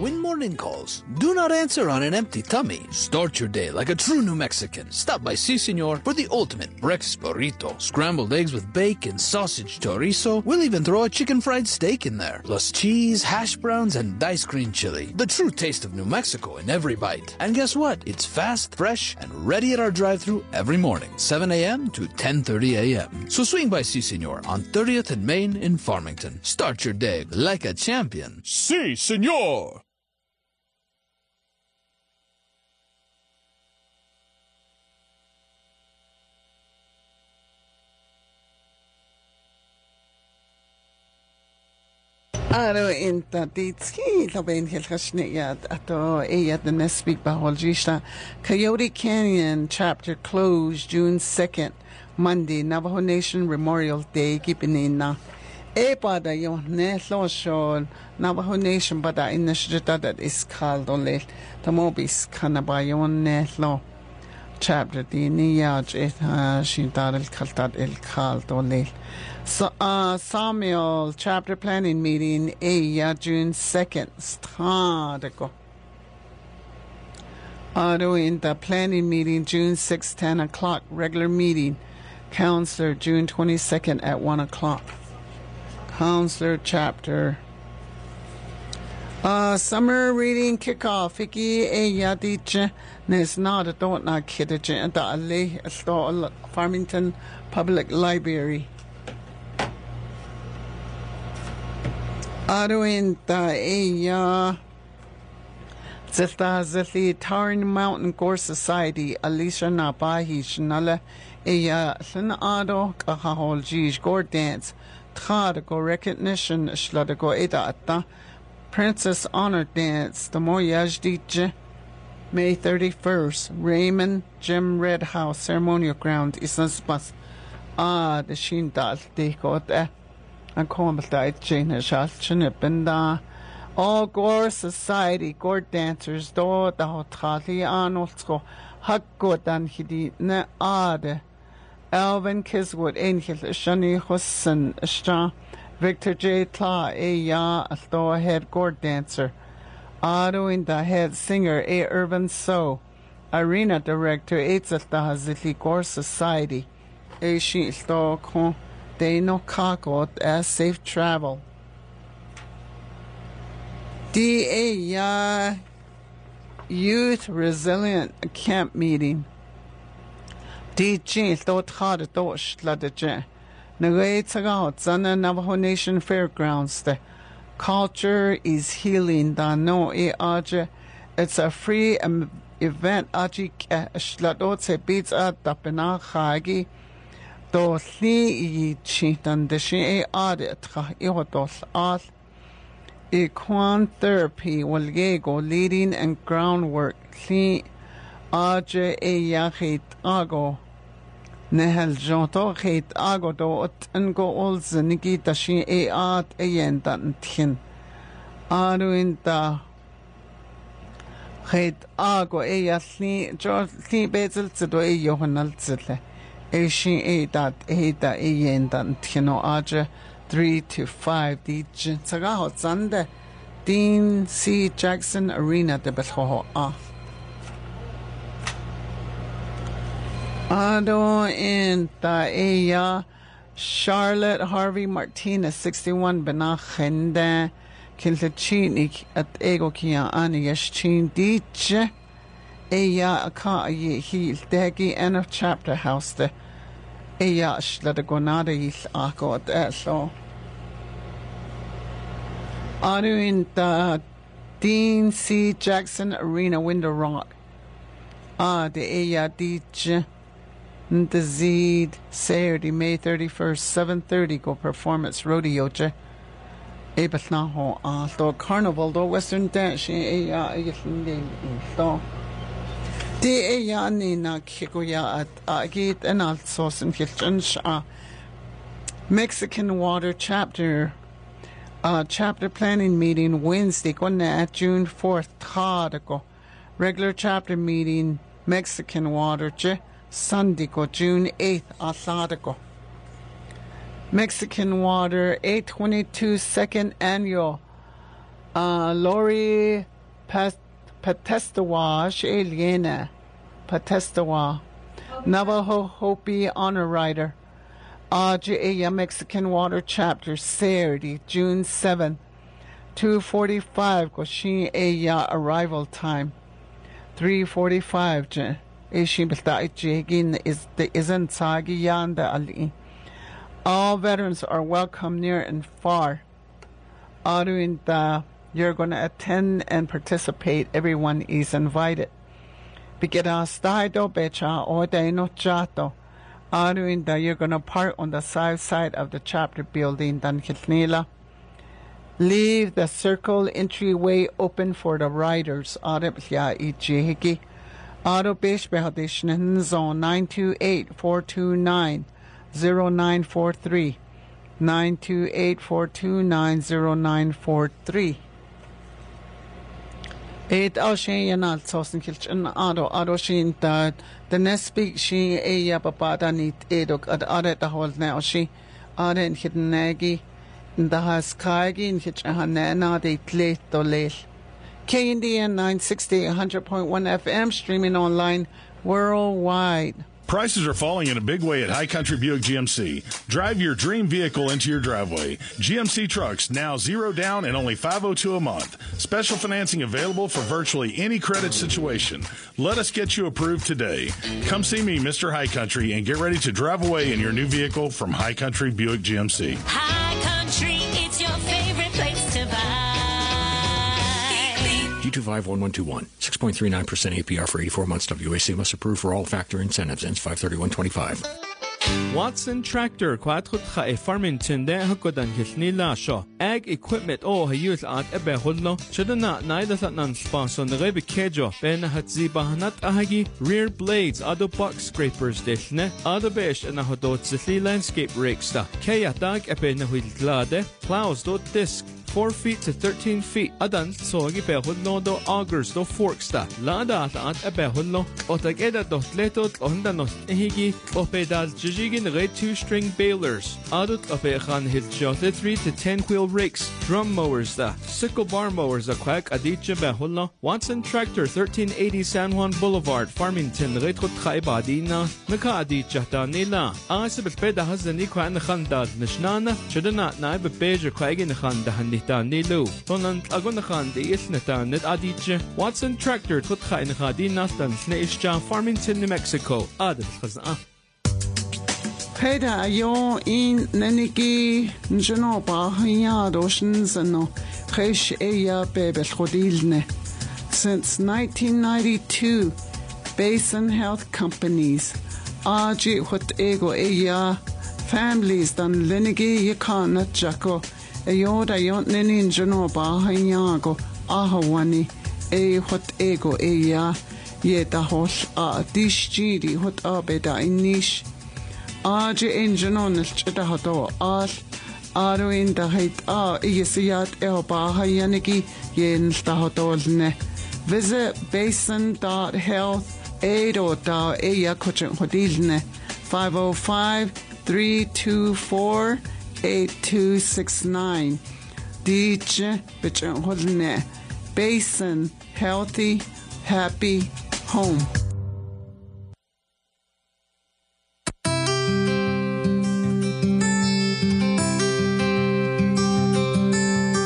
When morning calls, do not answer on an empty tummy. Start your day like a true New Mexican. Stop by Si Senor for the ultimate breakfast burrito. Scrambled eggs with bacon, sausage, chorizo. We'll even throw a chicken fried steak in there. Plus cheese, hash browns, and diced green chili. The true taste of New Mexico in every bite. And guess what? It's fast, fresh, and ready at our drive-through every morning, 7 a.m. to 10.30 a.m. So swing by Si Senor on 30th and Main in Farmington. Start your day like a champion. Si, senor! Aro inta ditski laben hilchashniyat ato eyat the nespeak baholjishta Coyote Canyon chapter closed June 2nd Monday Navajo Nation Memorial Day gipinina e pada yo ne shon Navajo Nation pada inishjita that is called ole tamobis kanabayon ne lo chapter di niyaj et shintar el kaltat el kalt ole so, uh, Samuel chapter planning meeting Eya June 2nd Stradiko Auto in the planning meeting June 6th 10 o'clock. Regular meeting. Counselor June 22nd at 1 o'clock. Counselor chapter. Uh, summer reading kickoff. Iki Eya Diche. Nes not a don't not kiddiche and the Ale Farmington Public Library Aruinta Zilta Zilli Tarn Mountain Gourd Society Alicia Napahi Shnala Eya Lin Ado Kahahol Jish Gourd Dance Tchad Recognition Shlada Go Eda Princess Honor Dance the Moyajdije May 31st Raymond Jim Red House Ceremonial Ground Isaspas Ah the Shindal Dekot an combalta itchin shalchin binda all gourd society gourd dancers do da hotali anolsko hakko dan hidi ne ade Alvin Kiswood Angel Shani Husson Stra Victor J. Tla A. Ya Althoa Head Gourd Dancer. Otto in the Head Singer A. Urban So Arena Director Eitzalta Hazili Gourd Society. A. Shi Sto Kon Dano Kakot as Safe Travel. D A Ya Youth Resilient Camp Meeting. DG Thought Hard Dosh Ladaje Nagay Zana Navajo Nation Fairgrounds. The Culture is Healing. Da no e aje It's a free um, event. Aji sladot se beats at tapena khagi do li i chitan de shi e ade tra i hotos al Equine therapy. Will go leading and groundwork li aje e yachit ago nehel jonto chit ago do ot en go olz nigi da shi e at e yen dan thin aru in da chit ago e yasli jo li bezel do e yohanal zle e e dat e da e yen dan thin o 3 to 5 di tsaga ho zande Dean C. Jackson Arena de Belhoho A. Ado in Taeya Charlotte Harvey Martinez 61 Benachende Kiltachinik at Ego Kia Ani Yashin Diche Eya Aka Ye Heel Degi End of Chapter House de Eya Shlada Gonada Yil Ako at Eslo. Anu in the Dean C. Jackson Arena Window Rock. The Eya Diche the Zed Saturday, May 31st, 7.30 go performance rodeo je. Ebeth na ho ah do carnival do western dance ya e yitinde do. Di e ya ni na kiko at a git en alt sos en hilchen a Mexican Water Chapter uh, chapter planning meeting Wednesday go na June 4th go regular chapter meeting Mexican Water je Sunday go June 8th Asada Mexican Water 822 second annual uh, Lori Pat- Patestawa Aliena Patestawa Navajo Hopi Honor Rider Aja Mexican Water Chapter Saturday June 7, 245 Goshin Aya arrival time 345 Ishi Jigin is the isn't Sagi Yanda Ali. All veterans are welcome near and far. Aruinda, you're going to attend and participate. Everyone is invited. You're going to park on the south side of the chapter building. Leave the circle entryway open for the riders. Auto Bish Behadishnan Zone 928 429 0943 928 429 0943 Eight au oh, she yanal sosin kilchin shin da the next speak she e ya papada nit edok ad ade da hol na she ade in hidden nagi in the has kaigi in hitch uh, to lel KNDN 960, 100.1 FM, streaming online worldwide. Prices are falling in a big way at High Country Buick GMC. Drive your dream vehicle into your driveway. GMC trucks now zero down and only 502 a month. Special financing available for virtually any credit situation. Let us get you approved today. Come see me, Mr. High Country, and get ready to drive away in your new vehicle from High Country Buick GMC. High Country, G251121. 6.39% APR for 84 months WAC must approve for all factor incentives. Ends 53125. Watson Tractor kwatkhutcha e Farmington de hakodan hilni la sho. Ag equipment o ha yus at ebe hullo. Shadana naida sat nan sponsor the rebe kejo. Ben hat zi bahanat ahagi rear blades ado box scrapers dishne. Ado besh na hodot zithli landscape rakes da. Kaya dag ebe na glade. Plows dot disc. 4 feet to 13 feet. Adan sogi behullo do augers do forks da. Lada at at e behullo. O tag eda do tletot o handa no ehigi o pedal jijigin re two string balers. Adut o bechan hit jote 3 to 10 wheel rakes. Drum mowers da. Sickle bar mowers da quack adicha behullo. Watson Tractor 1380 San Juan Boulevard, Farmington, retrot Khaibadina. Naka adicha da nila. Asib beda hazani kwa nakhanda nishnana. Chedana na be beja kwagin hanita nilu. Tonan agunakhan de isnata net adicha. Watson Tractor tut kha nakhadina stan sneishja Farmington, New Mexico. Adil khazaa. Peda yo in neniki njeno ba hanya doshin zano khish eya bebe khodilne. Since 1992, Basin Health Companies, Aji hut ego eya families dan lenigi yakana jako eyoda yon nenin njeno ba hanya go ahawani e hut ego eya ye da hosh a dishjiri hut abeda inish Aji injanon chita hato al. Arwin da hait a iyasiyat e ba hayaniki yen da hatolne. Visit basin.health edo da eya kochin hodilne 505 324 8269 DJ bichin uh, hodne Basin Healthy Happy Home.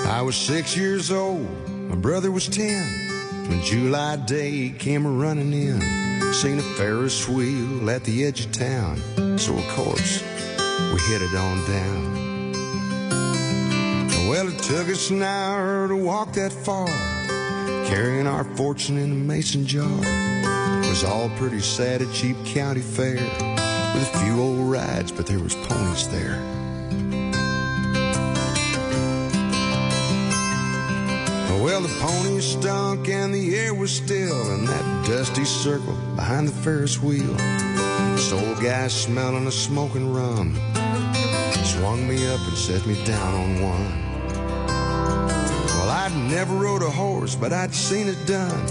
I was six years old, my brother was ten. When July day came running in, seen a Ferris wheel at the edge of town. So of course, we headed on down. Well, it took us an hour to walk that far, carrying our fortune in a mason jar. It was all pretty sad at Cheap County Fair, with a few old rides, but there was ponies there. Well, the ponies stunk and the air was still in that dusty circle behind the Ferris wheel. This old guy smelling a smoking rum swung me up and set me down on one. Horse, but I'd seen it done.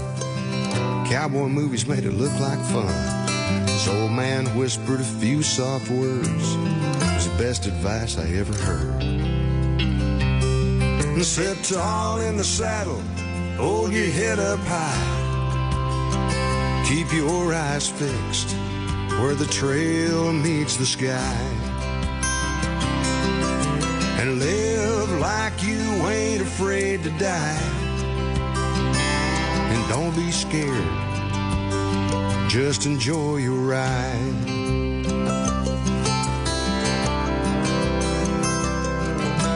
Cowboy movies made it look like fun. This old man whispered a few soft words. It was the best advice I ever heard. And sit tall in the saddle, hold your head up high. Keep your eyes fixed where the trail meets the sky. And live like you ain't afraid to die. Don't be scared, just enjoy your ride.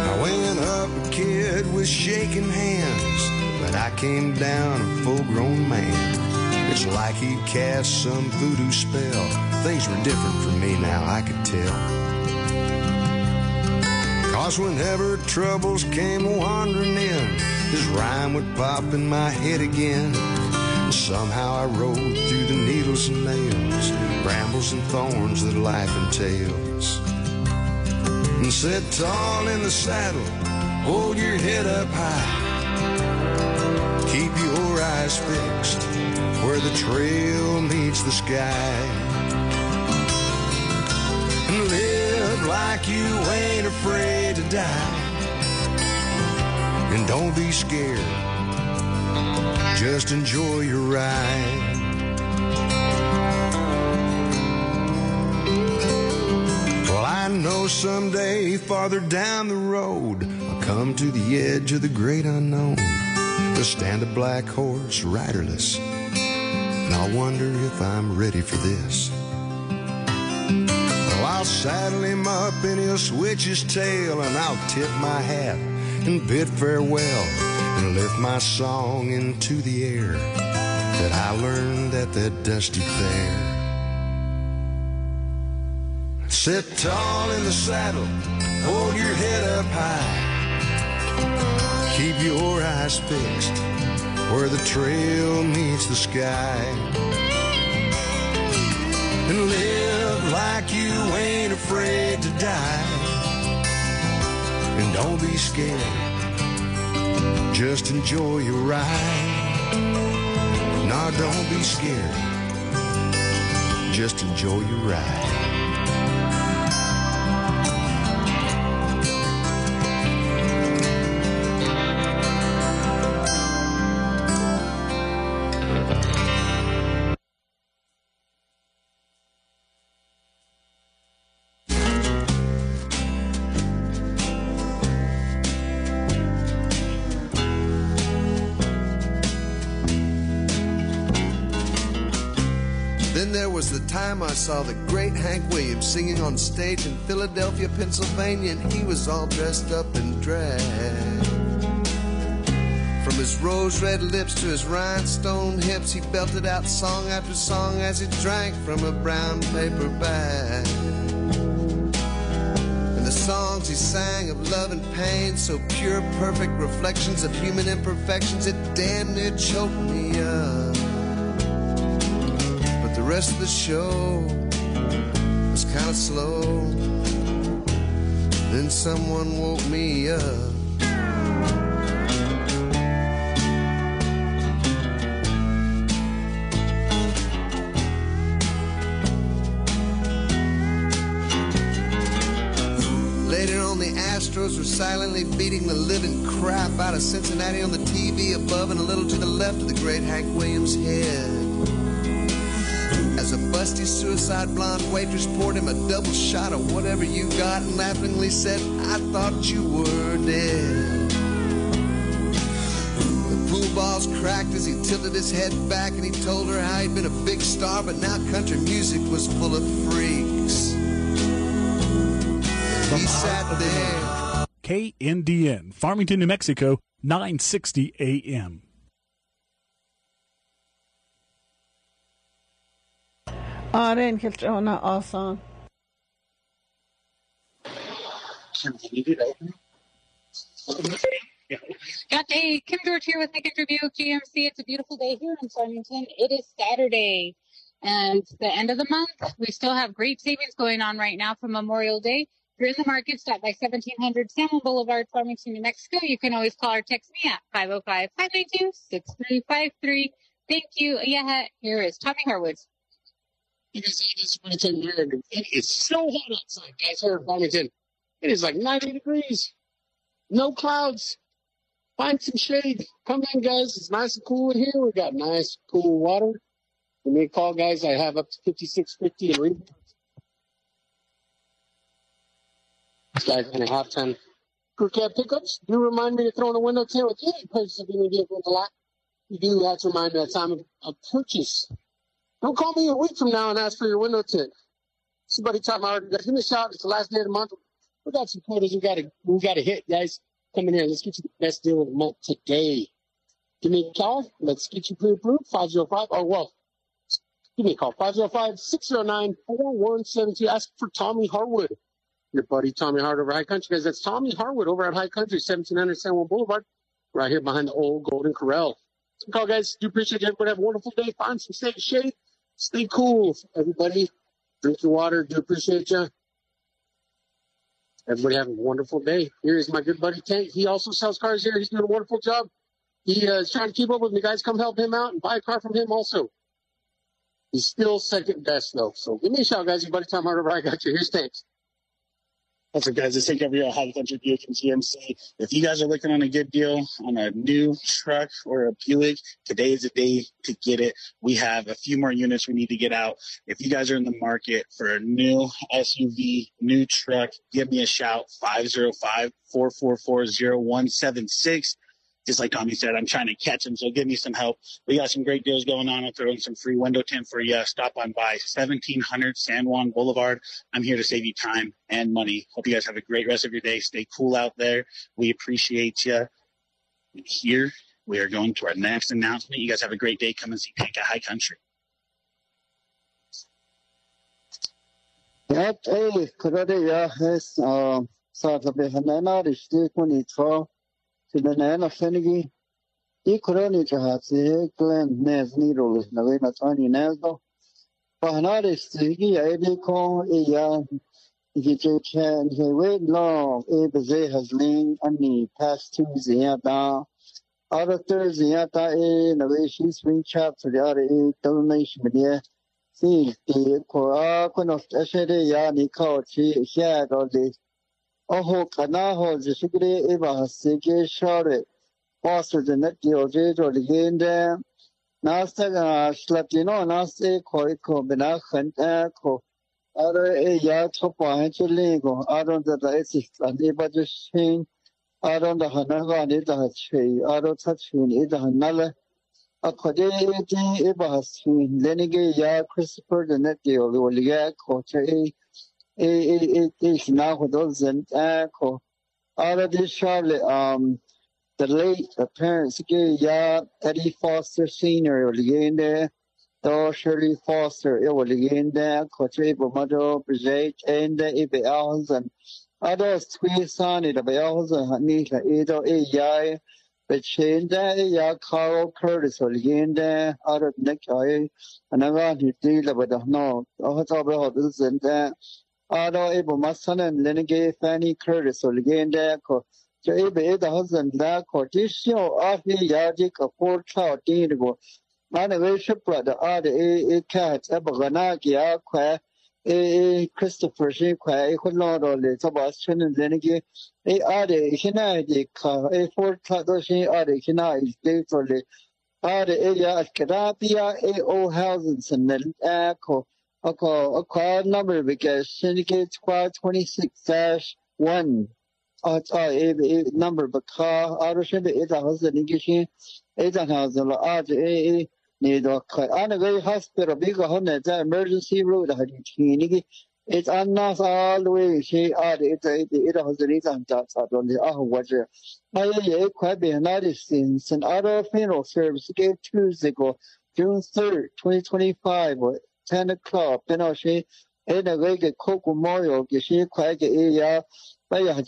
I went up a kid with shaking hands, but I came down a full grown man. It's like he'd cast some voodoo spell. Things were different for me now, I could tell. Cause whenever troubles came wandering in, his rhyme would pop in my head again. And somehow I rode through the needles and nails, brambles and thorns that life entails. And sit tall in the saddle, hold your head up high. Keep your eyes fixed where the trail meets the sky. And live like you ain't afraid to die. And don't be scared, just enjoy your ride. Well, I know someday farther down the road, I'll come to the edge of the great unknown. There'll stand a black horse riderless, and I'll wonder if I'm ready for this. Well, I'll saddle him up and he'll switch his tail, and I'll tip my hat and bid farewell and lift my song into the air that I learned at that dusty fair. Sit tall in the saddle, hold your head up high. Keep your eyes fixed where the trail meets the sky. And live like you ain't afraid to die. And don't be scared, just enjoy your ride. Nah, don't be scared, just enjoy your ride. Saw the great Hank Williams singing on stage in Philadelphia, Pennsylvania, and he was all dressed up in drag. From his rose red lips to his rhinestone hips, he belted out song after song as he drank from a brown paper bag. And the songs he sang of love and pain, so pure, perfect reflections of human imperfections, it damn near choked me up. Rest of the show was kind of slow. Then someone woke me up. Later on, the Astros were silently beating the living crap out of Cincinnati on the TV above and a little to the left of the great Hank Williams head. Busty suicide blonde waitress poured him a double shot of whatever you got and laughingly said, I thought you were dead. The pool balls cracked as he tilted his head back and he told her how he'd been a big star, but now country music was full of freaks. He sat there. KNDN, Farmington, New Mexico, 960 AM. Áraon ciltróna ásáin. Got day. Kim George here with Nick Buick GMC. It's a beautiful day here in Farmington. It is Saturday and the end of the month. We still have great savings going on right now for Memorial Day. If you're in the market, stop by 1700 San Juan Boulevard, Farmington, New Mexico. You can always call or text me at 505-592-6353. Thank you. Yeah, here is Tommy Harwood. You can see this Farmington here. It is so hot outside, guys, here in Farmington. It is like 90 degrees. No clouds. Find some shade. Come in, guys. It's nice and cool in here. We got nice, cool water. Give me a call, guys. I have up to 5650 and read. Guys, and a half ton crew cab pickups. Do remind me to throw in a window tint with any purchase of any vehicle in the lot. You do have to remind me at time of, of purchase. Don't call me a week from now and ask for your window tint. Somebody taught my give me a shout. It's the last day of the month. We got some quotas we gotta we gotta hit, guys. Come in here. Let's get you the best deal of the month today. Give me a call. Let's get you pre-approved. 505. Oh, well, give me a call. 505-609-4172. Ask for Tommy Harwood. Your buddy Tommy Harwood over High Country. Guys, that's Tommy Harwood over at High Country, 1700 San Juan Boulevard, right here behind the old Golden Corral. Call, guys. Do appreciate it. Everybody have a wonderful day. Find some safe shade. Stay cool, everybody. Drink your water. Do appreciate you. Everybody have a wonderful day. Here is my good buddy Tank. He also sells cars here. He's doing a wonderful job. He uh, is trying to keep up with me. Guys, come help him out and buy a car from him also. He's still second best though. So give me a shout, guys. Your buddy Tommy Harwood, I got you. Here's Tanks. What's up, guys? It's Take Over Your High Country Buick and GMC. If you guys are looking on a good deal on a new truck or a Buick, today is the day to get it. We have a few more units we need to get out. If you guys are in the market for a new SUV, new truck, give me a shout. 505-444-0176. Just like Tommy said, I'm trying to catch them, so give me some help. We got some great deals going on. I'll throw in some free window tint for you. Stop on by 1700 San Juan Boulevard. I'm here to save you time and money. Hope you guys have a great rest of your day. Stay cool out there. We appreciate you. Here we are going to our next announcement. You guys have a great day. Come and see Tank at High Country. Uh the nana fenigi i kurani ta ha se glen nes ni ro na ve na tani nes do pa hana rishte gi ya de ko e ya ji che chen he we long e be ze has ling ani past two zia da. Ara Thursday ta e na ve shi swing chap for the ara e donation media si ti ko a ko no se de ya ni ko chi xia do de o ho kana ho ji shi gre e ba se ke shore pastor de net yo je do de yin de na sa ga slatino na se ko ko bina khan ta ko ara e ya cho pa he chi le ko ara da da e si an e ba ju shin ara da hana ga ni da chi ara cha chi ni da na le Akadeti Ibahasin, Lenige Ya Christopher the Netio, Lulia, Cocha, A. A. A. now with those and of this Charlotte, um, the late parents, Ya Eddie Foster Sr., Ligende, Do Shirley Foster, Iwaligende, Cocha, Ibamado, Bridget, and Ibe Alhazan. Others, Tweesan, Ibe Alhazan, Hanita, Edo, A. Yai. Bechenda ya Carl Curtis Oligenda out of Nikai Anaga Hiti Labada no Ohatabe Hodusenda ara ebo masanen lenege fani krede so legende ko jo ebe e da hosen da ko tisio afi yaji ka por cha tin go mane we shipra da ara e e cat ebo gana ki a kwa e e christopher shi kwa e ko no do le so ba chen lenege e ara hina de ka e por cha do shi ara hina is de so le ara e ya al kadapia e o houses and ko then ako ako ako number because syndicate squad 26 dash 1 at a e number baka are shi be ita hasan ni shi ita hasan la are e ne do ka ana ga hospital big hone da emergency road ha ni ni it's not all the way she are it it it has the reason that on the ah was it? I yeah quite be United States and other funeral service gave Tuesday ago June 3rd 2025 at 10 o'clock in a way get coke memorial get she quite get a ya ya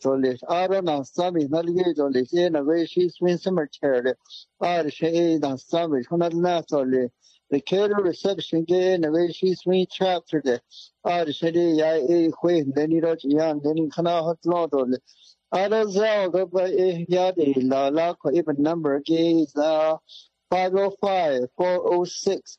told it I don't know some is not good on this in a way she's been cemetery ah she na some is not not only the cater reception ge na way she swing chapter de a de she de ya e hui de ni ro chi yan de ni khana hot lo do le a de zao de ba e ya de la la ko even number ge is uh 505 406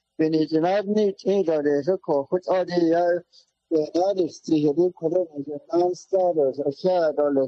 de lo ye a ro e ni ka na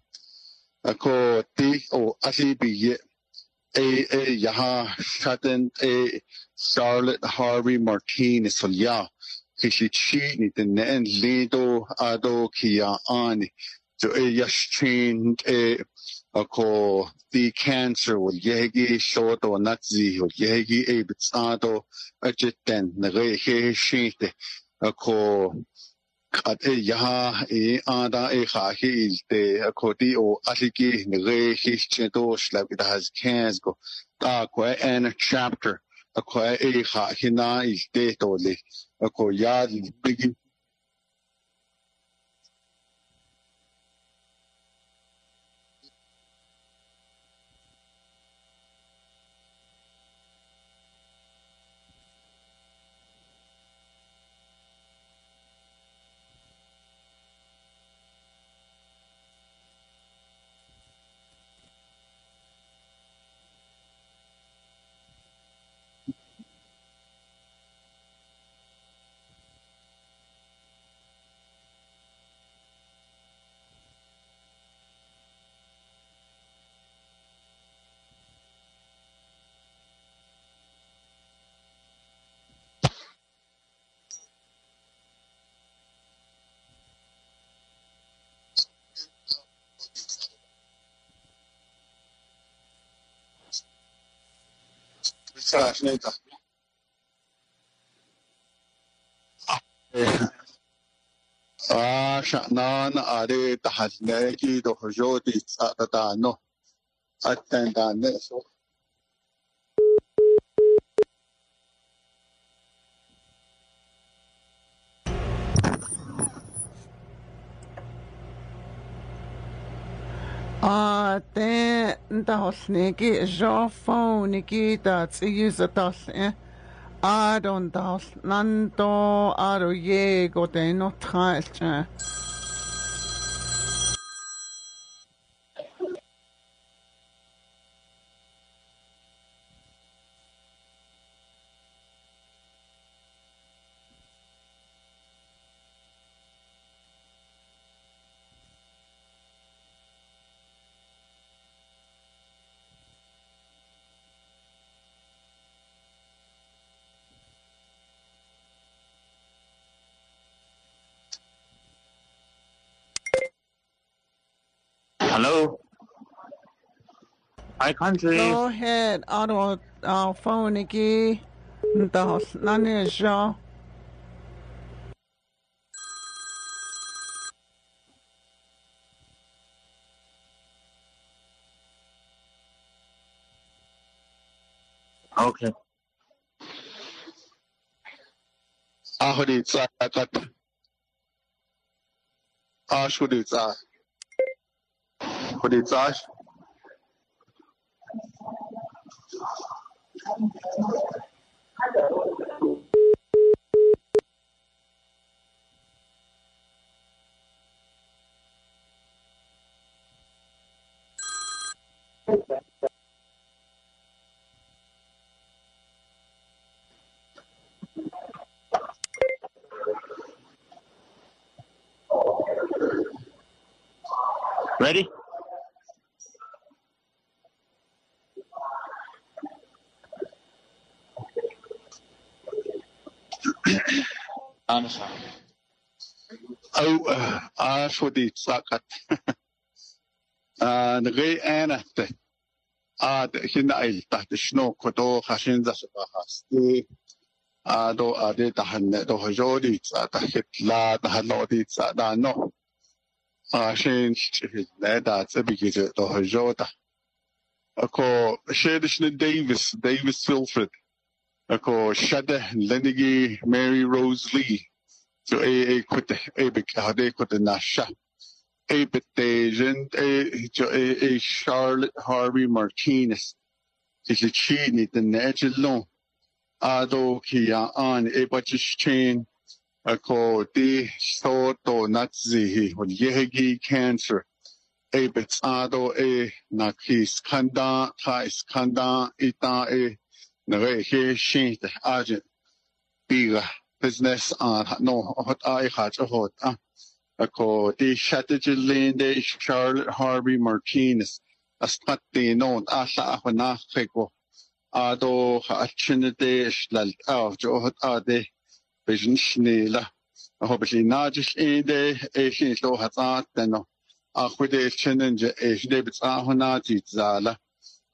ako ti o asi bi ye a a yaha shaten a Charlotte Harvey Martinez so ya kishi chi ni the nen lido ado kia ani. So a yaschin a ako the cancer will yegi shoto natzi will yegi a bitsado a jitten na re he shite. Ako at e yaha e ada e kha hi te khoti o aliki nge hi cheto shlab it has cans go. Ta ko en chapter. A ko e kha hina i te to le. Ko ya bigi slash neta Ah, sha'nan are tahasne ki do hojodi tsata no. Attenda ne so. А тэ даолнеги жофонеги дац юза даолне арон э. даол нандо аро его дэ нотхайлч э. Hi, country. Go ahead, Aro uh, phoniki das nane jo Okay. Ahodi tsakat. Ashudi tsa. Hodi tsash. Ready? Answer. Au ashudi tsakat. Ah, ngai ana te. Ah, de hina il ta de shno koto khashin za sa hasti. Ah, do ade ta hanne do hojodi tsa ta hitla ta hanno di tsa da no. Ah, shin le da tsabi ki do hojoda. Ako Shadishna Davis, Davis Wilfred. Ako Shada Lenigi Mary Rose Lee. So a a kwete eh, a big hade kwete nasha. A betagent a jo a a Charlotte Harvey Martinez. Is a chini the negelon. Ado kia an a butch's chain. Ako di soto natzi when yehegi cancer. A bits ado a nakis kanda kais kanda ita na ré hé sinte agent bíre business an nó hat aichat a hot a a ko dé chattige lede Charlotte Harvey Martinez a spat dé non alla a hun nachré go adó a tsinnnedéis lelt á jo hat adé be snéle a ho lí nádis édé é sin lo hat a denno a chudéis tsinnnge éis débit a hunnadíit zále.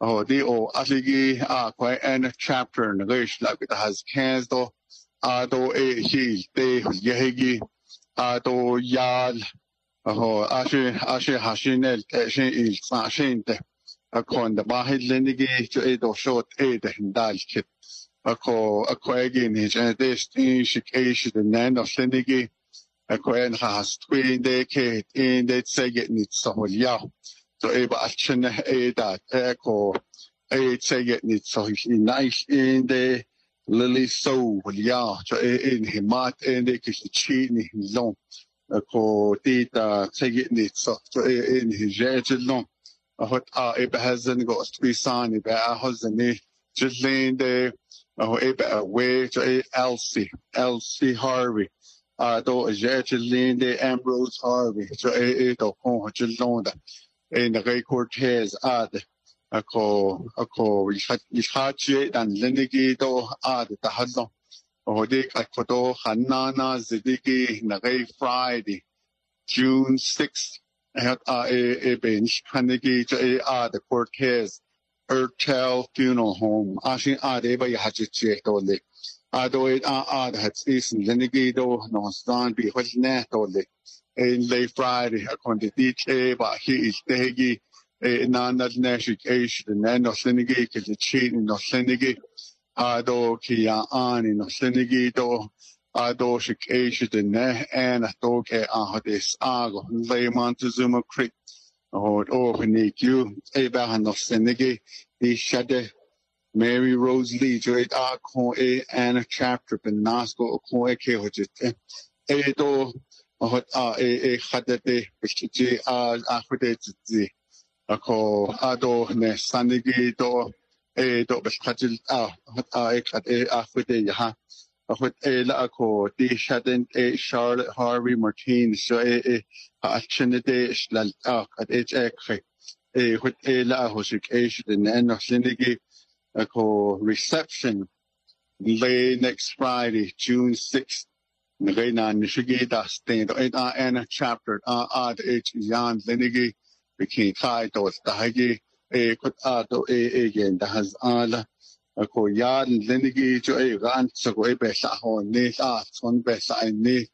Oh di o aligi a uh, quite an chapter na gish la bit has cans do a do e hi de yehigi uh, a do yal oh ashe ashe hashinel shin il sa shin de a kon da bahid lenigi to e do shot e de hindal kit. A ko a kwegi ni jan de stin shikesh de nan of lenigi a kwen has twin de ke in de seget nit so ya so e ba chenne e da e ko e nit so i nice in de lily so ya so e in himat in de ke chi ni long ko ti da seget nit so so e in hije long a hot a e ba hazen go twi san e ba a hazen just lean de a e ba we so e elsie elsie harvey a do a je linde Ambrose Harvey so e e do kon ha londa e en record hez ad ihaje dan lenigi do ad tahazon hodik akkodo hanana zidigi nare friday june 6th het a e bench kanigi to e ad court hez ertel funeral home. Ashin ad e ba haje to lik adoid a ad het isen lenigi do no stan bi hol net to lik in late Friday a kon de DJ ba hi is degi e na na nashik eish de na no lennegi ke de chin no lennegi ado ki a an no lennegi do ado shik eish de ne en a do ke a hadis ago le montezuma creek. O o ni ku e ba no lennegi di shade Mary Rose Lee jo et a kon e ana chapter ben nasco o kon e ke hojit e do hot a e e khadete bichi a a khode tzi a ko a do ne sanigi e do a hot a e khat e a hot e la ko di shaden e Charlotte Harvey Martinez so e e a chinade lal a at e e hot e la hosik e shden en no sinigi ako reception lay next Friday, June 6th. Nagay na nishigita stand ah, it a ana chapter a ad h yan linigi bikin kai to dahagi e eh, kut ah, a to e eh, again eh, da has ala ah, ako yan linigi jo e ran so ko e be sa ho ni a son be sa ni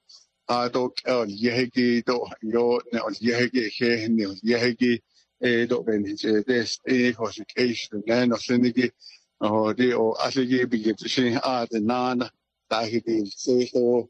a to o yehigi to yo ne o yehigi he ni o yehigi e do ben je des e education ne no linigi oh, o di o asigi a de nan se to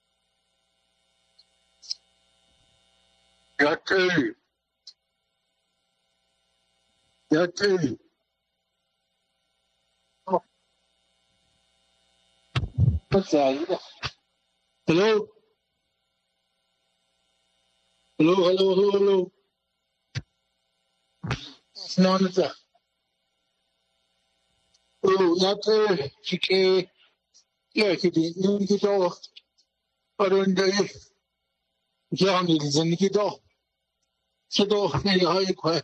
ni ke da se a do shi be shi so shi na do a do ako jo at bich ho ju shim de jo hun de ba ke sa na ya ke ya ke Hello. Hello, hello, hello, hello. Nonza. Oh, yate chike ya kidi nungi do. Arunde yani zingi do. Sido ne hay kwa.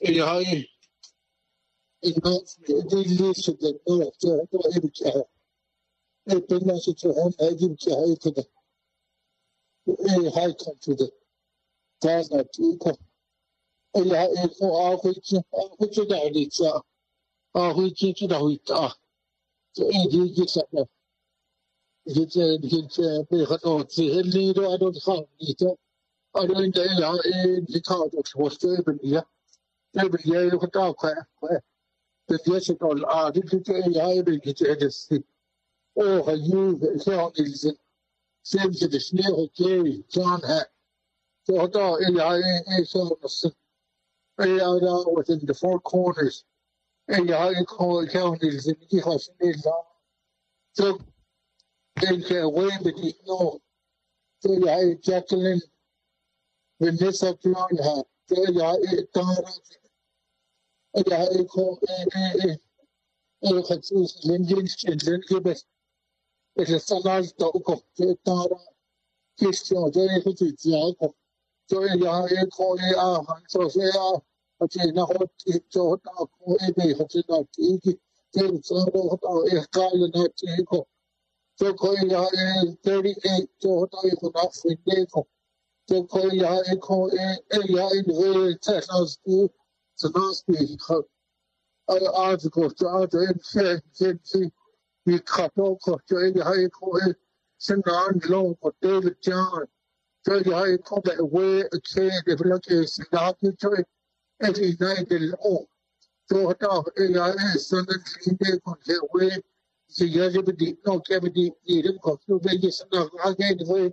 E hay ina di list de no to to e bi cha. E penna se to on e bi cha e to de. E hay kan to de. Tas na tiko. E ya e ko a ko chi a ko chi da di cha. a hui chi chi da hui ta so e di ji sa na ji che ji che pe kha to chi he li do a do kha ni to a do in de ya e ji kha do so ste ben ya e ben ya yo ta kwa kwa de ye che to a di ji che ya e ben ji che de si o ha yu se ha ni se se ji de shne ho ke john ha so to e ya e e so no se uh, within the four corners. Call counties in the house in So then get away with it. No. So have Jacqueline Vanessa John had. So you have Dara. And you have call eh Jesus Lindsay and then give us. It's a salaz to go to Dara. Christian, so you have to Jacob. So you have call it ah, so say ah. Kasi na hot ito na ako ebe kasi na tiki ten so no hot e kala na tiko so ko ya e 38 so hot e ko na finde ko so ko ya e ko e e ya e ve teslas ku so no spi ko ai article so out in se se se vi kato ko so e ya e ko e sin nan lo ko David John so ya e ko be we a kid if not to every night del o so ta ya e son den finde ko se we se ya je bi no ke bi di ni de so be to I don't I for the late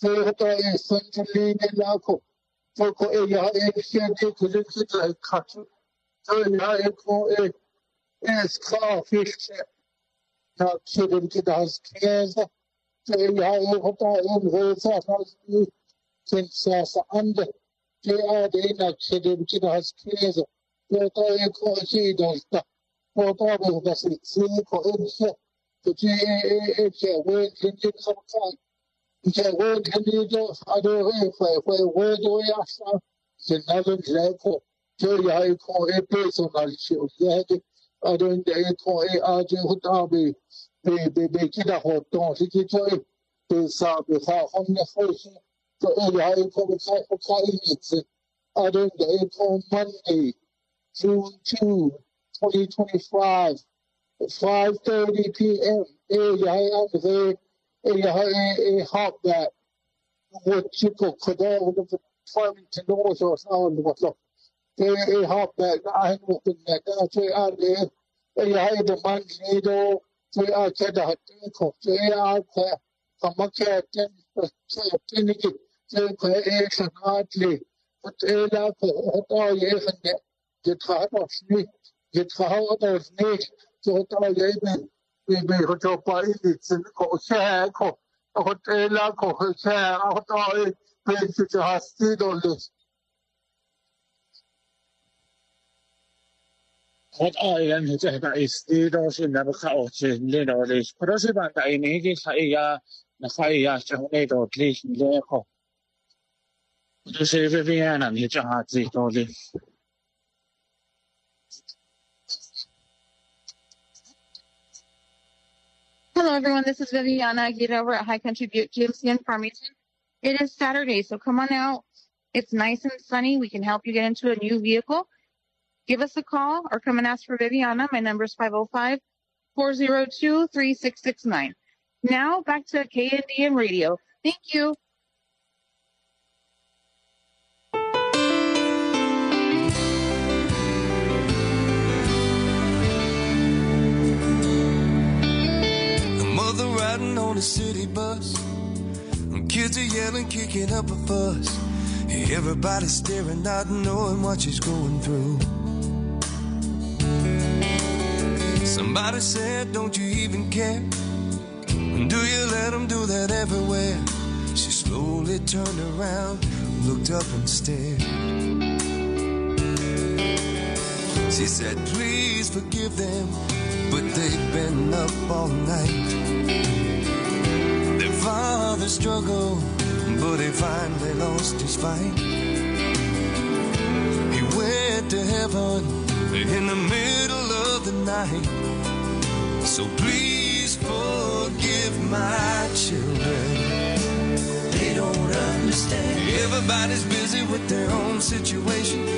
for the Doi Sanjalin Elago, for Ko Eya Ekia de Kulikita Katu, so Ya Eko E, Es Ka Fish, not kidding Kidas Kaza, so Ya Ekota in Rosa, since Sasa under. ke a da ina ce da muke da haske yanzu ko ta yi ko ce da ta ko ta ba da su su ko in ce ko ce we ce we kin ji do a do e ko ko we do ya sa ce na da le ko ce ya yi ko e personal ce ya de a do da e ko e a je hu ta be be be be ki da ho ton si ki ce be sa be ha hon ne fo for early April it's other the April Monday, June 2, 2025, 5.30 p.m. Area I am there, area I hop that what could all of the Farmington North or sound what look. There a hop that I open that that's where I there. Area I the Manzado, where I said I think, where I kamaketin ketiniki ke e sanatli ela ko to ye khande je thano sni je thao to sni so to ye be be be ko to pa i sin ko se ko ko ela ko se ko to e be se hasti dollars Hot oil ni je ta is ti do sin na ka o che le do le pero se ba ta ni ki sa ya na sa ya che Hello, everyone. This is Viviana Aguirre over at High Country Buick GMC in Farmington. It is Saturday, so come on out. It's nice and sunny. We can help you get into a new vehicle. Give us a call or come and ask for Viviana. My number is 505 402 3669. Now back to KNDN Radio. Thank you. Riding on a city bus. Kids are yelling, kicking up a fuss. Everybody's staring, not knowing what she's going through. Somebody said, Don't you even care? Do you let them do that everywhere? She slowly turned around, looked up and stared. She said, please forgive them, but they've been up all night. Father struggled, but he finally lost his fight. He went to heaven in the middle of the night. So please forgive my children. They don't understand. Everybody's busy with their own situation.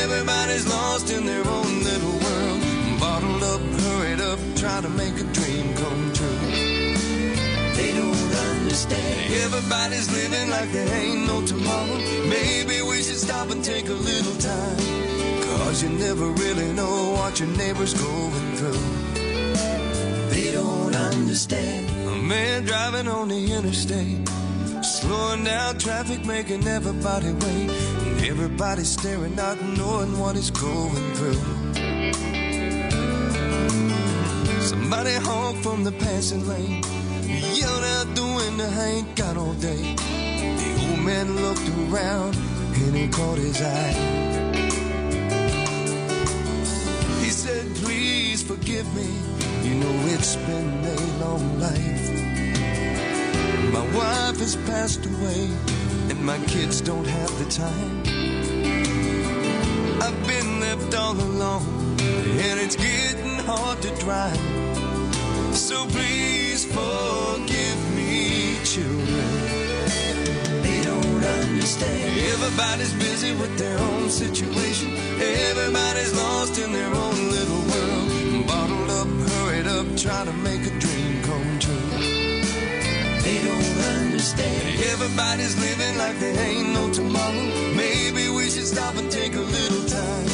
Everybody's lost in their own little world. Bottled up, hurried up, trying to make a dream come true. They don't understand. Everybody's living like there ain't no tomorrow. Maybe we should stop and take a little time. Cause you never really know what your neighbor's going through. They don't understand. A man driving on the interstate, slowing down traffic, making everybody wait. And everybody staring, not knowing what he's going through. Somebody honk from the passing lane, yelled out the window, I ain't got all day. The old man looked around and he caught his eye. He said, please forgive me. You know it's been a long life. My wife has passed away, and my kids don't have the time. I've been left all alone, and it's getting hard to drive. So please forgive me, children. They don't understand. Everybody's busy with their own situation. Everybody's lost in their own little world. Bottled up, hurried up, trying to make a dream come true. They don't understand. Everybody's living like there ain't no tomorrow. Maybe we should stop and take a little time.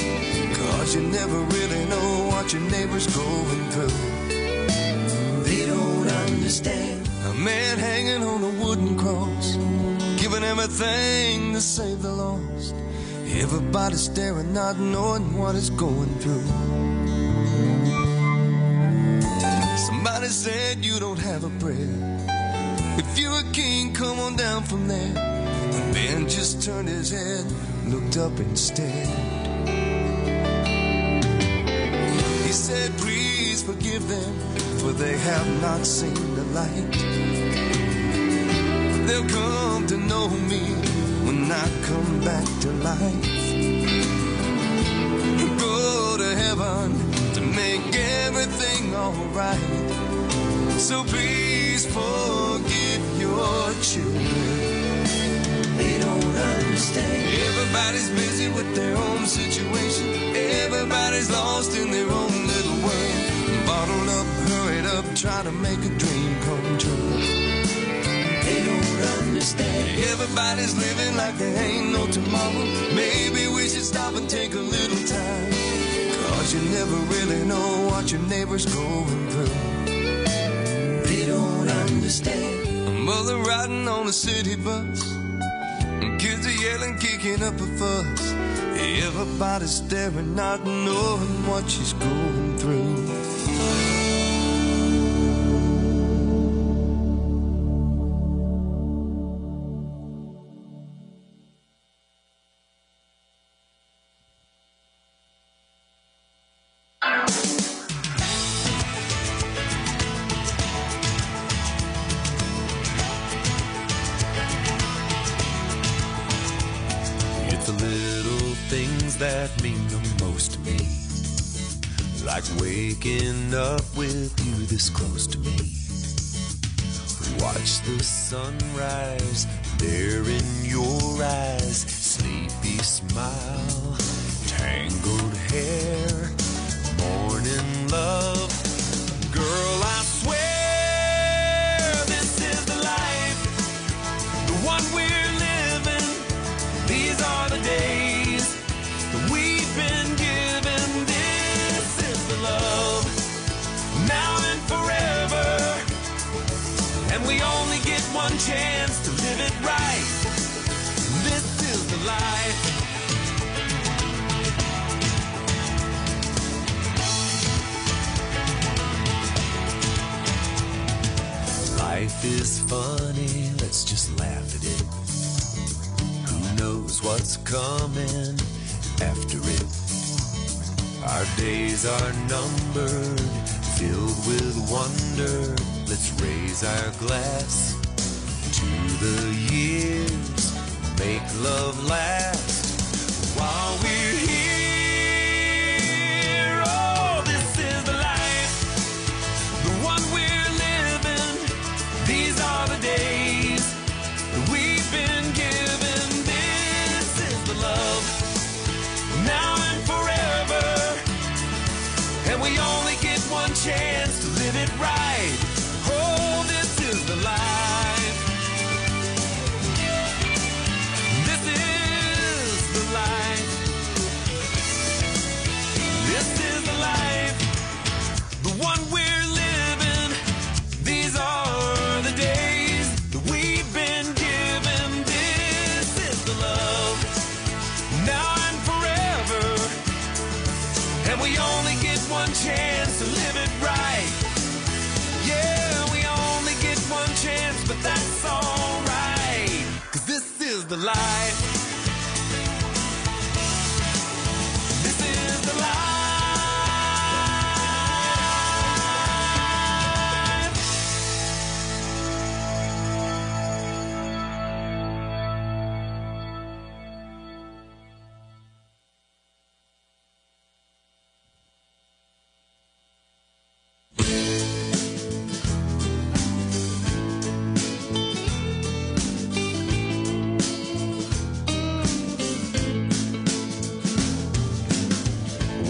Cause you never really know what your neighbor's going through. Understand. A man hanging on a wooden cross, giving everything to save the lost. Everybody staring, not knowing what he's going through. Somebody said you don't have a prayer. If you're a king, come on down from there. The man just turned his head, looked up instead. He said, Please forgive them, they have not seen the light. They'll come to know me when I come back to life. Go to heaven to make everything alright. So please forgive your children. They don't understand. Everybody's busy with their own situation. Everybody's lost in their own little world. Bottled up, hurried up, trying to make a dream come true. They don't understand. Everybody's living like there ain't no tomorrow. Maybe we should stop and take a little time. Cause you never really know what your neighbor's going through. They don't understand. A mother riding on a city bus. And kids are yelling, kicking up a fuss. Everybody's staring, not knowing what she's going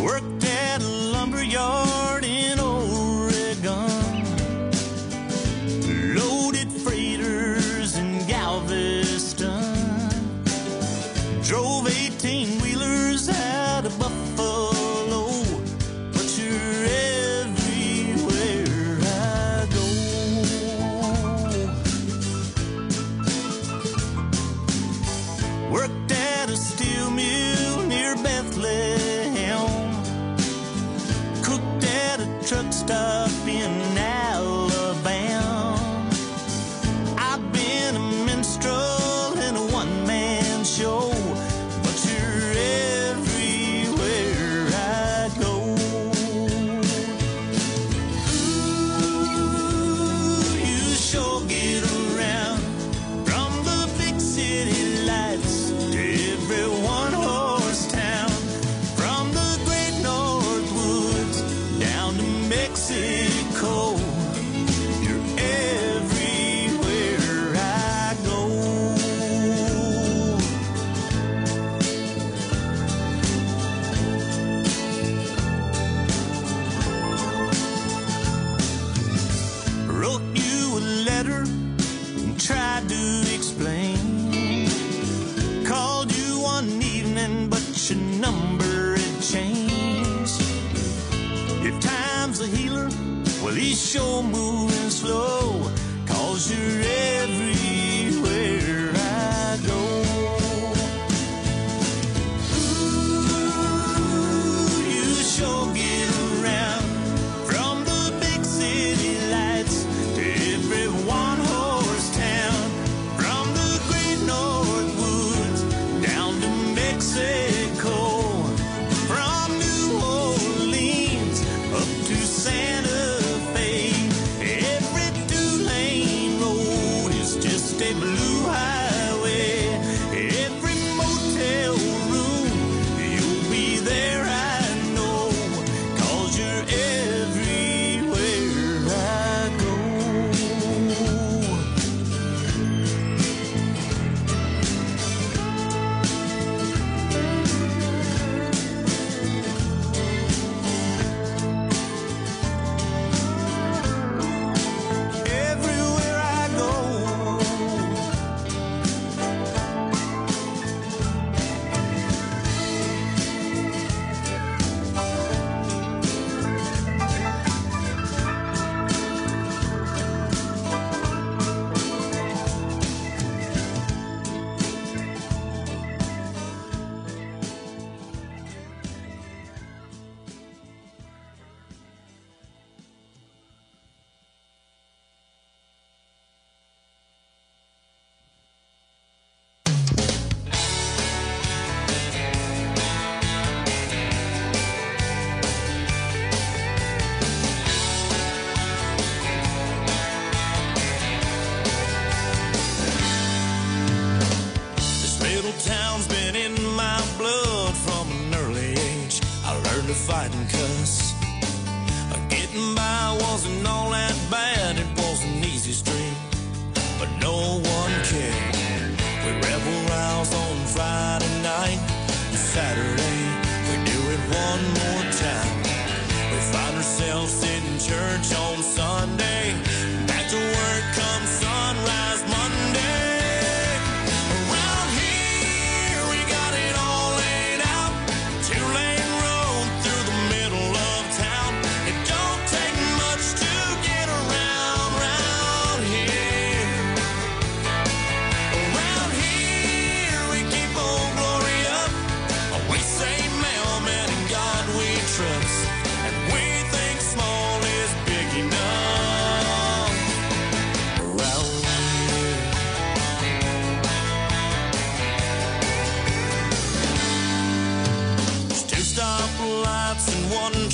Worked at a lumber yard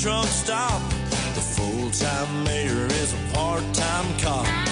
truck stop. The full-time mayor is a part-time cop.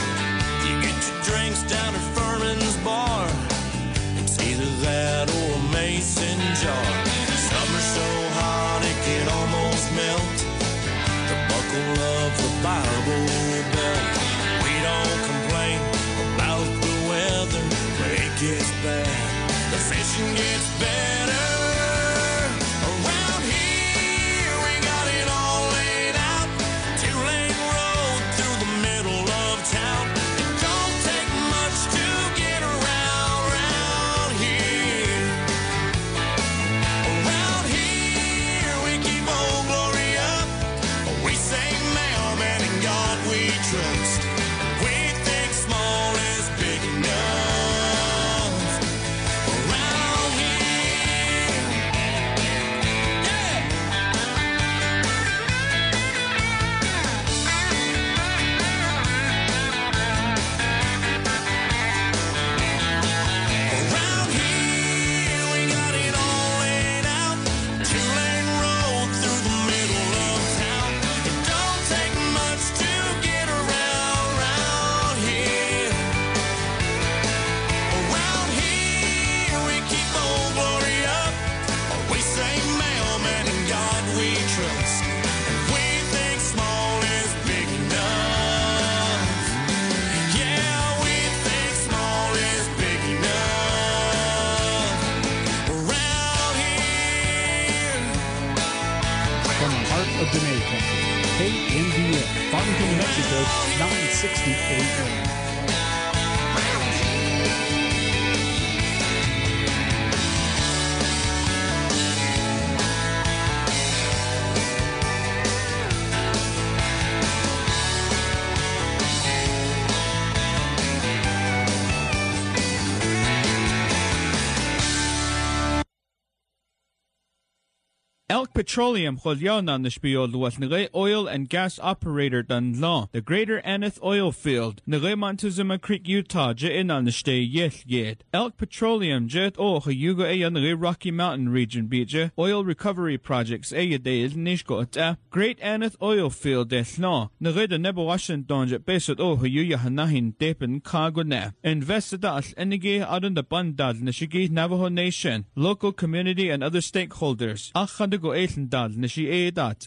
Petroleum Cholyona Nishbiol Luatnere Oil and Gas Operator Dun Law, the Greater Aneth Oil Field, Nere Montezuma Creek, Utah, Je Inan Nishte Yeth Yed. Elk Petroleum Jet O Hayuga Eya Nere Rocky Mountain Region Beja, Oil Recovery Projects Eya De Nishko Ata, Great Aneth Oil Field Law, Nere de Nebo Washington Jet Besot O Hayuya Hanahin Depen Kagone. Invested Al Enige Adon the Bandad Nishigi Navajo Nation, local community and other stakeholders. Achandago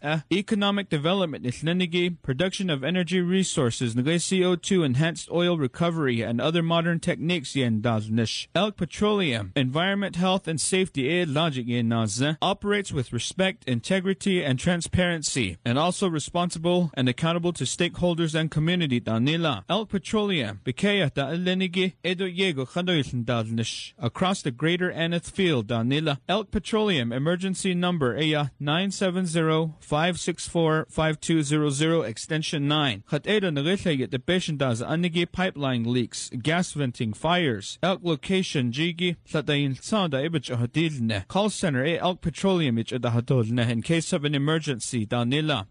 Eh? Economic Development. Nishnenigi, Production of Energy Resources, Nige CO2 Enhanced Oil Recovery and other modern techniques. Yen Dad Nish. Elk Petroleum, Environment, Health and Safety. E Logic. Yen Nazze, operates with respect, integrity and transparency, and also responsible and accountable to stakeholders and community. Danila. Elk Petroleum, Bikea Da Elenigi, Edo Yego across the greater Aneth Field. Danila. Elk Petroleum Emergency Number. Aya 970-564-5200 extension 9. Hat Eda Naritha the patient does Anigi pipeline leaks, gas venting fires. Elk location Jigi Sadain Sada Ibich Hadilne. Call center A Elk Petroleum Ich Hadolne in case of an emergency Danila.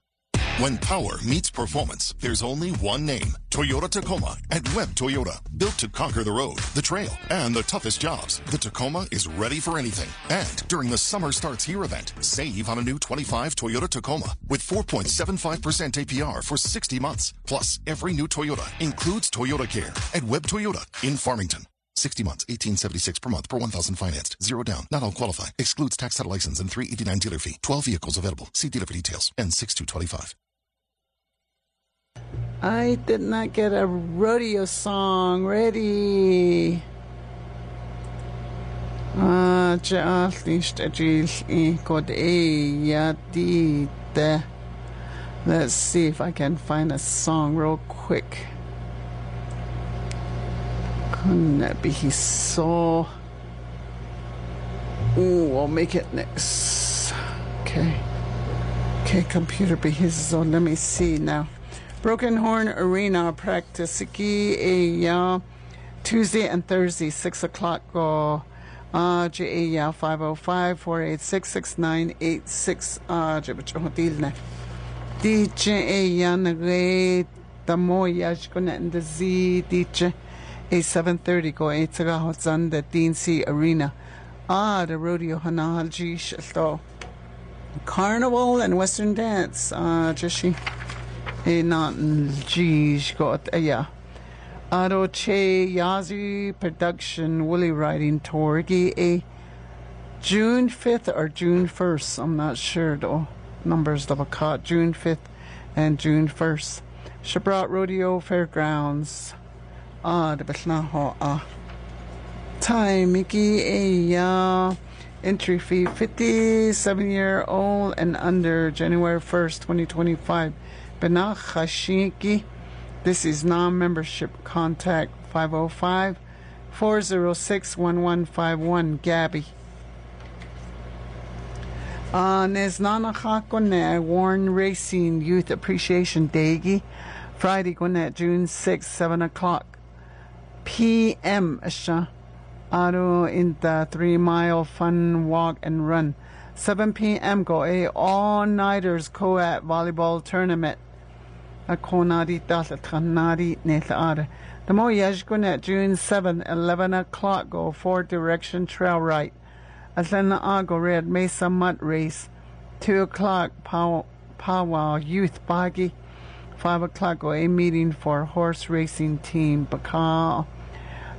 When power meets performance, there's only one name Toyota Tacoma at Webb Toyota. Built to conquer the road, the trail, and the toughest jobs, the Tacoma is ready for anything. And during the Summer Starts Here event, save on a new 25 Toyota Tacoma with 4.75% APR for 60 months. Plus, every new Toyota includes Toyota Care at Webb Toyota in Farmington. 60 months, 1876 per month per 1000 financed. Zero down. Not all qualify. Excludes tax title license and 389 dealer fee. 12 vehicles available. See dealer for details. And 6225. I did not get a rodeo song ready. Ah. Let's see if I can find a song real quick. Couldn't that be so? Ooh, I'll make it next. Okay. Okay, computer be his so let me see now. Broken Horn Arena practice a uh, Tuesday and Thursday, six o'clock go uh J A 505 486 6986 uh Jibachotil na. DJ yan re tamo yash ko na the Z DJ a 730 go a taga hotzan the DNC Arena. Ah, the rodeo hanahalji shto. Carnival and Western dance. Ah, Uh, yeah. Ado Che Yazi production Woolly Riding Tour. A June 5th or June 1st. I'm not sure though. Numbers double caught. June 5th and June 1st. Shabrat Rodeo Fairgrounds. Ah, the Betlaho. Ah. Time, Mickey. A uh, entry fee 57 year old and under January 1st, 2025. Benach Hashiki. This is non membership. Contact 505 406 1151. Gabby. Uh, Neznana Hakone, Warren Racing Youth Appreciation Day. Friday, Gwinnett, June 6, 7 o'clock p.m. Auto in the three mile fun walk and run. 7 p.m. Go a all nighters co-ed volleyball tournament. A konadi dasa tanadi nethaada. The mo yashgunet June 7, 11 o'clock go four direction trail right. Atlanta Ago Red Mesa Mud Race. 2 o'clock pow- powwow youth buggy. 5 o'clock go a meeting for horse racing team Bakal.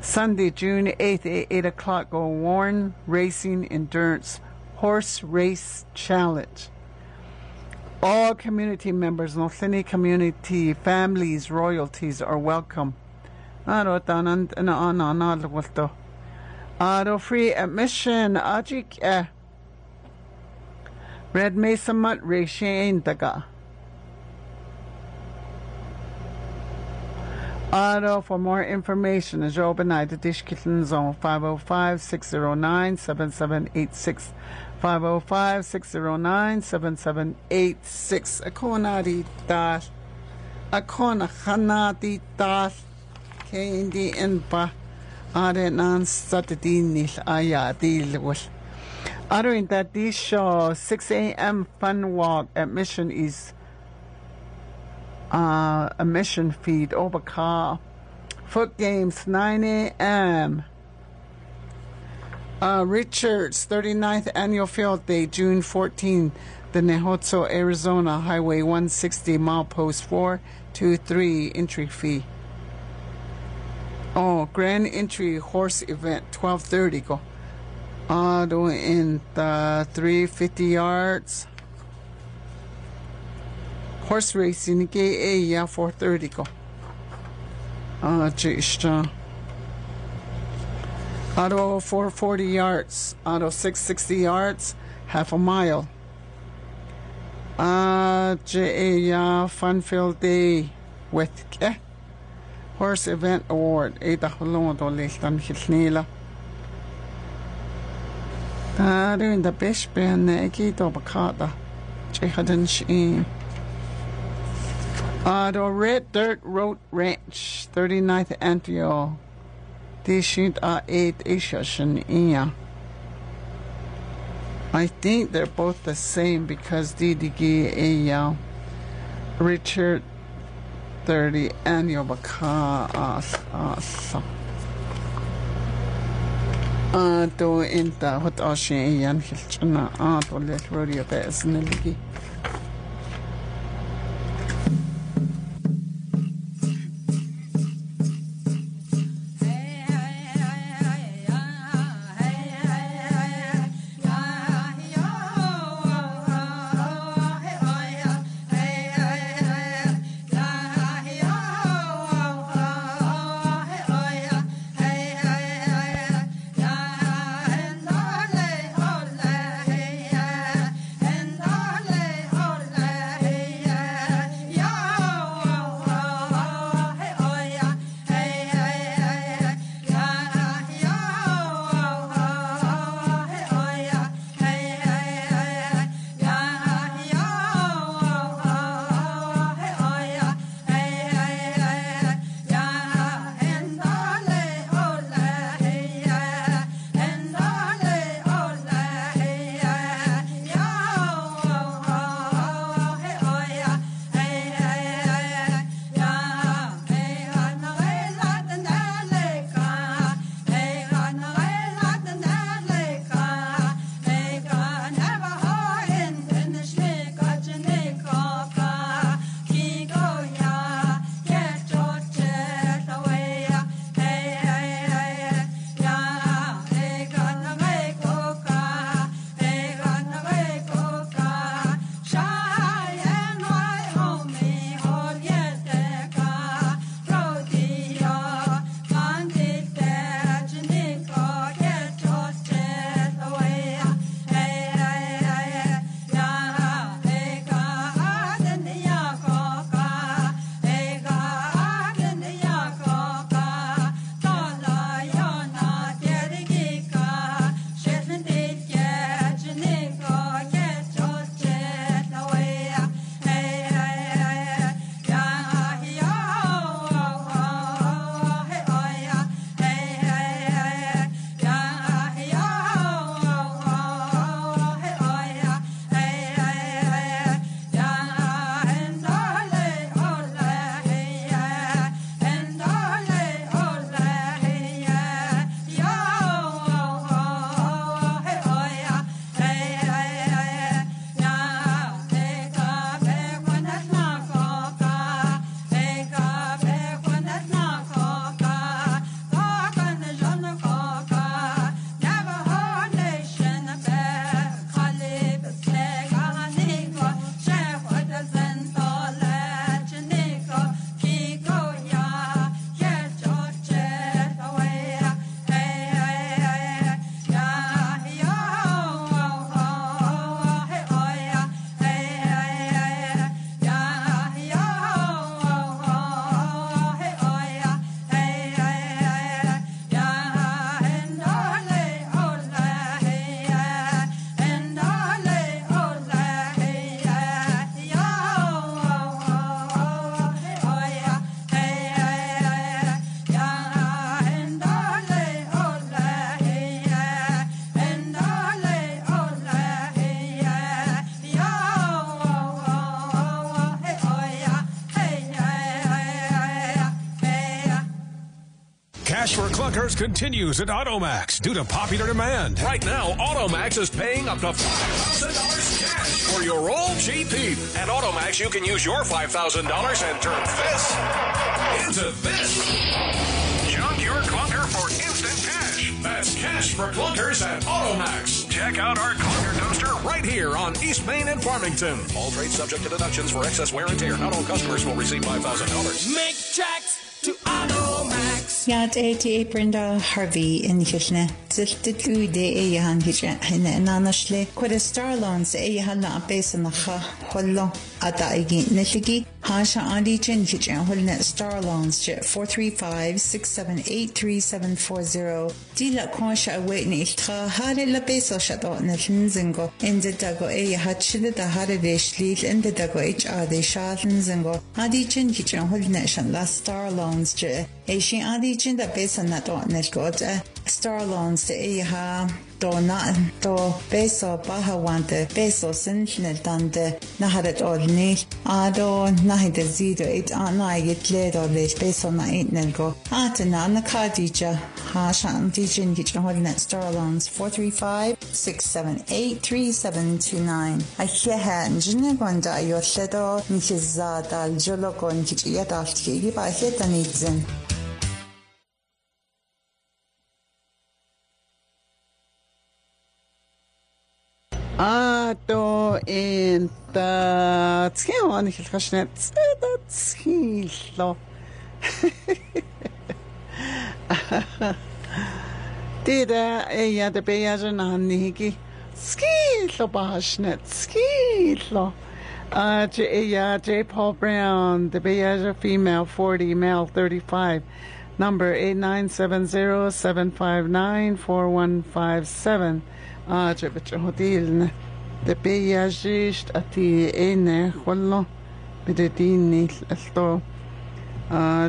Sunday, June 8th, 8 o'clock, go Warren Racing Endurance Horse Race Challenge. All community members, Nothini community, families, royalties are welcome. Aro free admission ajik eh. Red Mesa Mut Racing Daga. Auto for more information is overnight at Dishkitten Zone 505 609 7786. 505 609 7786. Akonadi dash. Akona Hanadi dash. Kendi Enpa. Are nan Satadinil Ayadil was. Uttering that this show 6 a.m. fun walk admission is uh, a mission feed over car. Foot games 9 a.m. Uh, Richards 39th annual field day June 14. Dennehotso, Arizona Highway 160 mile post 423 entry fee. Oh, grand entry horse event 1230 go. Uh, in the 350 yards horse racing e ya 430 Go. uh chishta auto 440 yards. Auto 660 yards. Half a mile. Uh j ya fun filled day with eh horse event award. E da holon do le tan hilnila ta rin da besh ben e ki to bakata che hadan shi uh, the Red Dirt Road Ranch, 39th Antio. Dishint a eight ishashin iya. I think they're both the same because Didigi Eya Richard 30 annual baka as as. Ah, do inta hot ashin iyan hilchana ah to let continues at Automax due to popular demand. Right now, Automax is paying up to $5,000 cash for your old Jeep. At Automax, you can use your $5,000 and turn this into this. Junk your clunker for instant cash. That's cash for clunkers at Automax. Check out our clunker dumpster right here on East Main and Farmington. All trades subject to deductions for excess wear and tear. Not all customers will receive $5,000. Make Yat eti Brenda Harvey in Kishne. Ziltit uide e yahan hitje. Hine nanashle. Kwede Starlons e yahan na base na ha. Hollo. Ata igi nishigi. Hasha andi jin hitje. Holne Starlons je 435-678-3740. Dila kwasha await ni ichtra. Hale la base shat o na linzingo. Inde dago e yahat shide da hale veshlil. Inde dago ich ade shatn zingo. Adi jin hitje. Holne shan la Starlons je. E shi adi da base na to nishgot. Starlons de e ha do na do beso baha wante beso sinchne dande na hadet olni ado na hide zido it ana yit ledo le beso na itnel go atena na kadija ha shan dijin gitchen hodnet Starlons 435 678 3729 a heha njine gonda yo ledo nikiza dal jolo gon kichiya daltki ba heta nidzin Ato in the Tskion Hilkashnet Skilo. Dida eya de beyajan aniki. Skilo Bashnet Skilo. Uh, J. Eya J. Paul Brown, the Beyaja female 40, male 35. Number 8970-759-4157. Ah, je bet je hodilne. De bejajist ati ene hullo. Bide dini alto.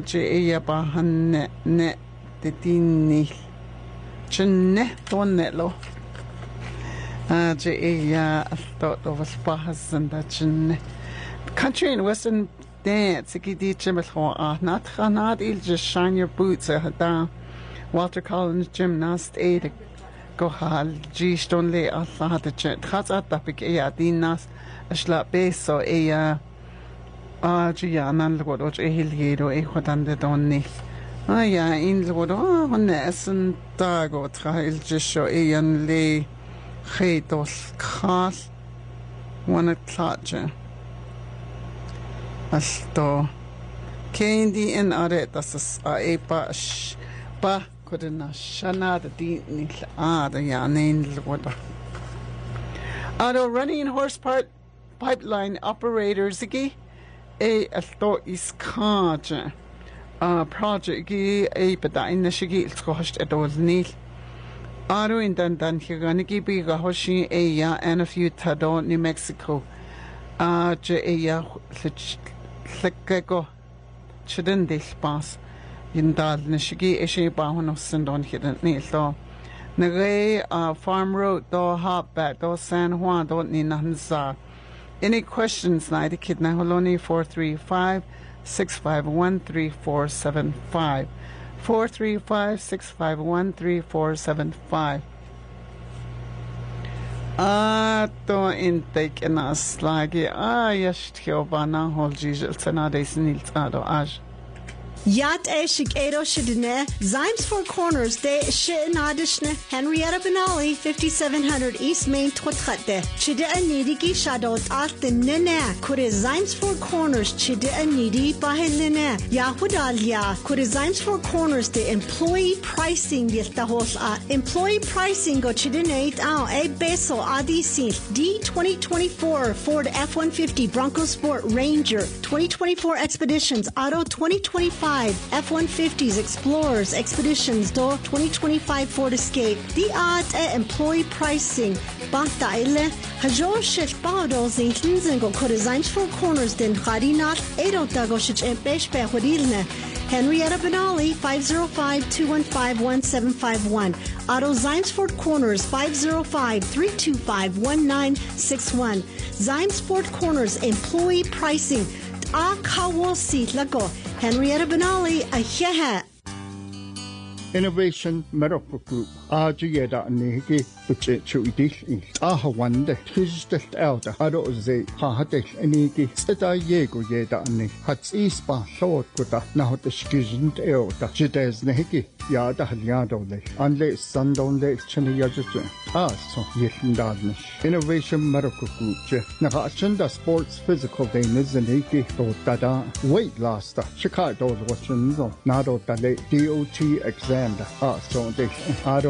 Je eya bahan ne ne de dini. Chenne tonne lo. Ah, je eya alto and that chenne. Country and Western dance. Walter Collins gymnast aid go hal G stone le alla hade chet khats at tapik e adinas ashla beso e a a ji ya nan lo do e hil yero e khodan de donni a ja in lo do honne essen da go trail just e an le kheitos khas wana tlaje Asto. Kendi in are das is a e pa sh pa kudina shana the di ni a the ya nein lwada. Ado running horse part pipeline operator zigi e asto is kaja. A project gi e bada in the shigi il skohst edol nil. Aro in dan dan higanigi bi ga hoshi e ya and a few tado New Mexico. A je e ya llygego chydyn dill bas yn dal na sigi eisiau bahwn os yn don hyd ni lo. Na re uh, Farm Road do Hotback do San Juan do ni na hansa. Any questions na di kid na holoni 435 651 3475 435 651 3475 Ato intake na slagi a jest chyba na holji żelcena desnil ado aż. Yat e Shigado Shidine, Zimes Four Corners de Shinadishne, Henrietta Benally, 5700 East Main Twatkhate, Chide Anidiki Shadot at the Nene, Kure Zimes Four Corners, Chide Anidi Baheline, Yahudalia, Kure Zimes Four Corners, the employee pricing Yeltahos, employee pricing go Chidine Ao, A Beso Adisi, D 2024 Ford F 150 Bronco Sport Ranger, 2024 Expeditions, Auto 2025. F-150s, Explorers, Expeditions, do 2025 Ford Escape. The odds at employee pricing. Banta ile, hajo shit bado zin kinzen go kore zains four corners den harinat, edo dago shich en beshpe hodilne. Henrietta Benally, 505-215-1751. Auto Zimesford Corners, 505-325-1961. Zimesford Corners Employee Pricing. A kawasi lago. Henrietta Benally, a hehe. Innovation Medical Group Ajiyeda Negi which chuidil in Ahawande Tizdelt Elda Ado Ze Hahatel Enigi Steta Yego Yeda Ani Hats Ispa Short Kuta Nahot Skizent Elda Jides Negi Yada Halyado Le Anle Sandon Le Chini Yajutu Ah so Yildadnish Innovation Medical Group Je Naga Agenda Sports Physical Day Nizaniki Do Dada Weight Loss Chicago Wachinzo Nado Dale DOT exam da Ah so De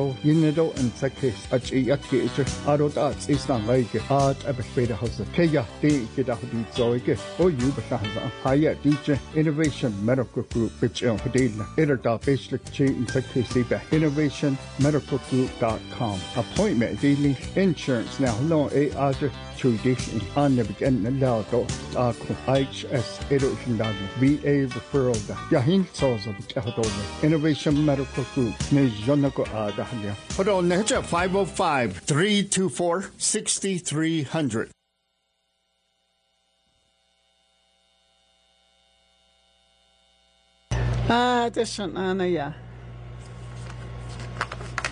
Ado Yinido and Sekis Ach Iatki Ado Tats Islam Lake Art Abespeda House Kaya De Kidahudi Zoike O You Basaza Haya DJ Innovation Medical Group Bitch El Hadila Irada Bishlik Chi in Sekis innovationmedicalgroup.com Appointment Daily Insurance Now No A Aja Tradition Anabik and Nalado Ako HS Erosion VA referral da Yahin Soza Bikahodola Innovation Medical Group Nijonako Ada Halia Hold on Neja 505 324 6300 Ah, das schon Anna, ja.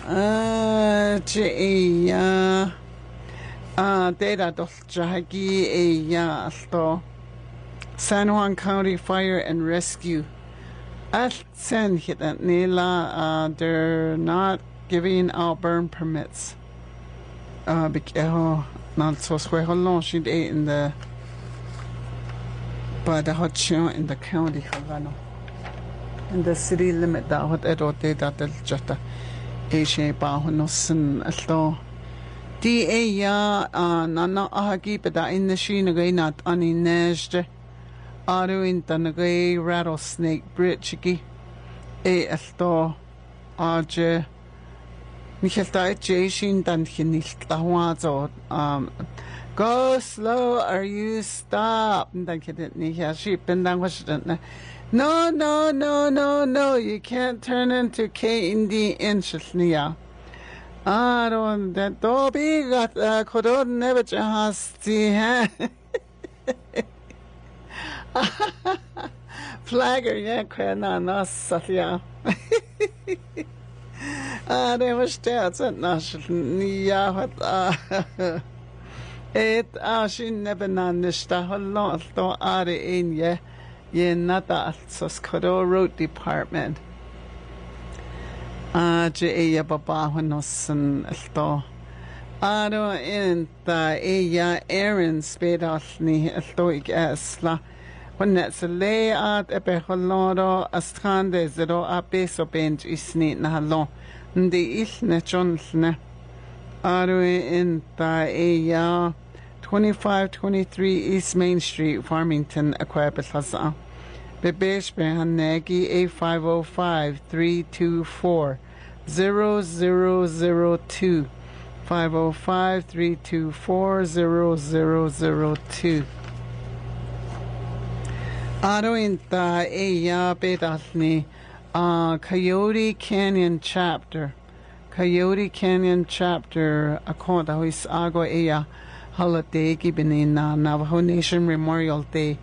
Ah, gee, ja. Ah, data dolchahagi e ya. San Juan County Fire and Rescue. At nila, uh, they're not giving out burn permits. Uh, because not so swear long she in the but the hot in the county. In the city limit that hot erote that el jata e she pa hono sin alto. Di e ya nana ahagi bada in the shi nagay nat ani nejde. Aru in the nagay rattlesnake bridgegi. E alto aje. Nichelta e jeshin dan lahwazo. Um, Go slow or you stop. Dan kidit and dan was No, no, no, no, no. You can't turn into K in the inches niya. آرون دابی خدا نبچ هستی ها فلگر یک نه ناس ساتیا آره مشتیا چند ناشل نیا هد ایت آشین نبنان نشتا هلان تو آره این یه یه نتا سس کرو روت دیپارتمنت je ella papá no alto. Aro in ta ella Aaron spedal ni alto ik esla Wannet sa le at epe holoro astrande zero a peso bench isni na halon ndi ilne chonlne. Aro in ta ella 2523 East Main Street, Farmington, Aquabit Hasa. Bebesh Behanegi A505 324 0002 505 324 0002 Aro inta eya bedalni uh, Coyote Canyon chapter. Coyote Canyon chapter akonda huis ago eya holiday na Navajo Nation Memorial Day